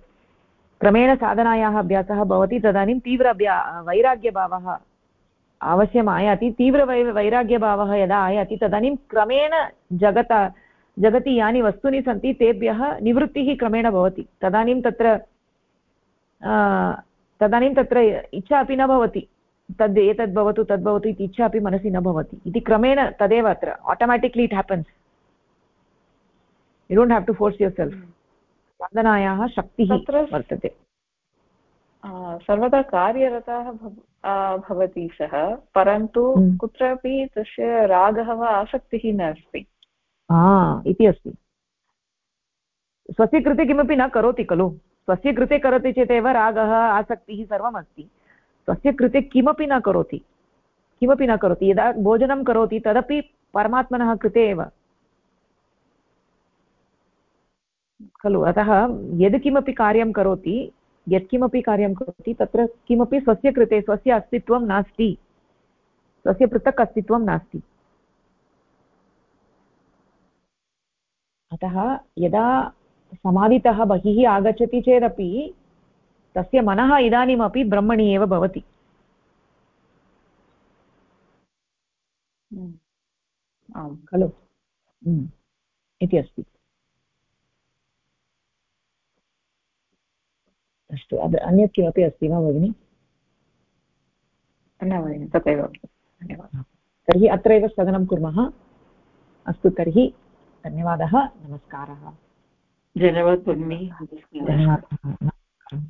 क्रमेण साधनायाः अभ्यासः भवति, तदानीं तीव्र अभ्या वैराग्यभावः अवश्यम् आयाति तीव्रवै वैराग्यभावः यदा आयाति, तदानीं क्रमेण जगत, जगति यानि वस्तूनि सन्ति, तेभ्यः निवृत्तिः क्रमेण भवति। तदानीं तत्र तदानीं तत्र इच्छा अपि न भवति। तद्, एतद् भवतु, तद् भवतु इति इच्छा अपि मनसि न भवति। इति क्रमेण तदेव अत्र automatically it happens you don't have to force yourself साधनायाः शक्तिः वर्तते। सर्वदा कार्यरतः भवति सः परन्तु हम्म। कुत्रापि तस्य रागः वा आसक्तिः नास्ति। इति अस्ति। स्वस्य कृते किमपि न करोति खलु। स्वस्य कृते करोति चेदेव रागः आसक्तिः सर्वम् अस्ति स्वस्य कृते किमपि न करोति। किमपि न करोति। यदा भोजनं करोति तदपि परमात्मनः कृते एव। खलु? अतः यद्किमपि कार्यं करोति यत्किमपि कार्यं करोति तत्र किमपि स्वस्य कृते स्वस्य अस्तित्वं नास्ति। स्वस्य पृथक् अस्तित्वं नास्ति। अतः यदा समाधितः बहिः आगच्छति चेदपि तस्य मनः इदानीमपि ब्रह्मणि एव भवति। आम् खलु। हम्म। इति अस्ति। अस्तु। अन्यत् किमपि अस्ति वा भगिनि? न भगिनि तथैव। धन्यवादः। तर्हि अत्रैव स्थगनं कुर्मः। अस्तु तर्हि धन्यवादः नमस्कारः। धन्यवादः धन्यवादः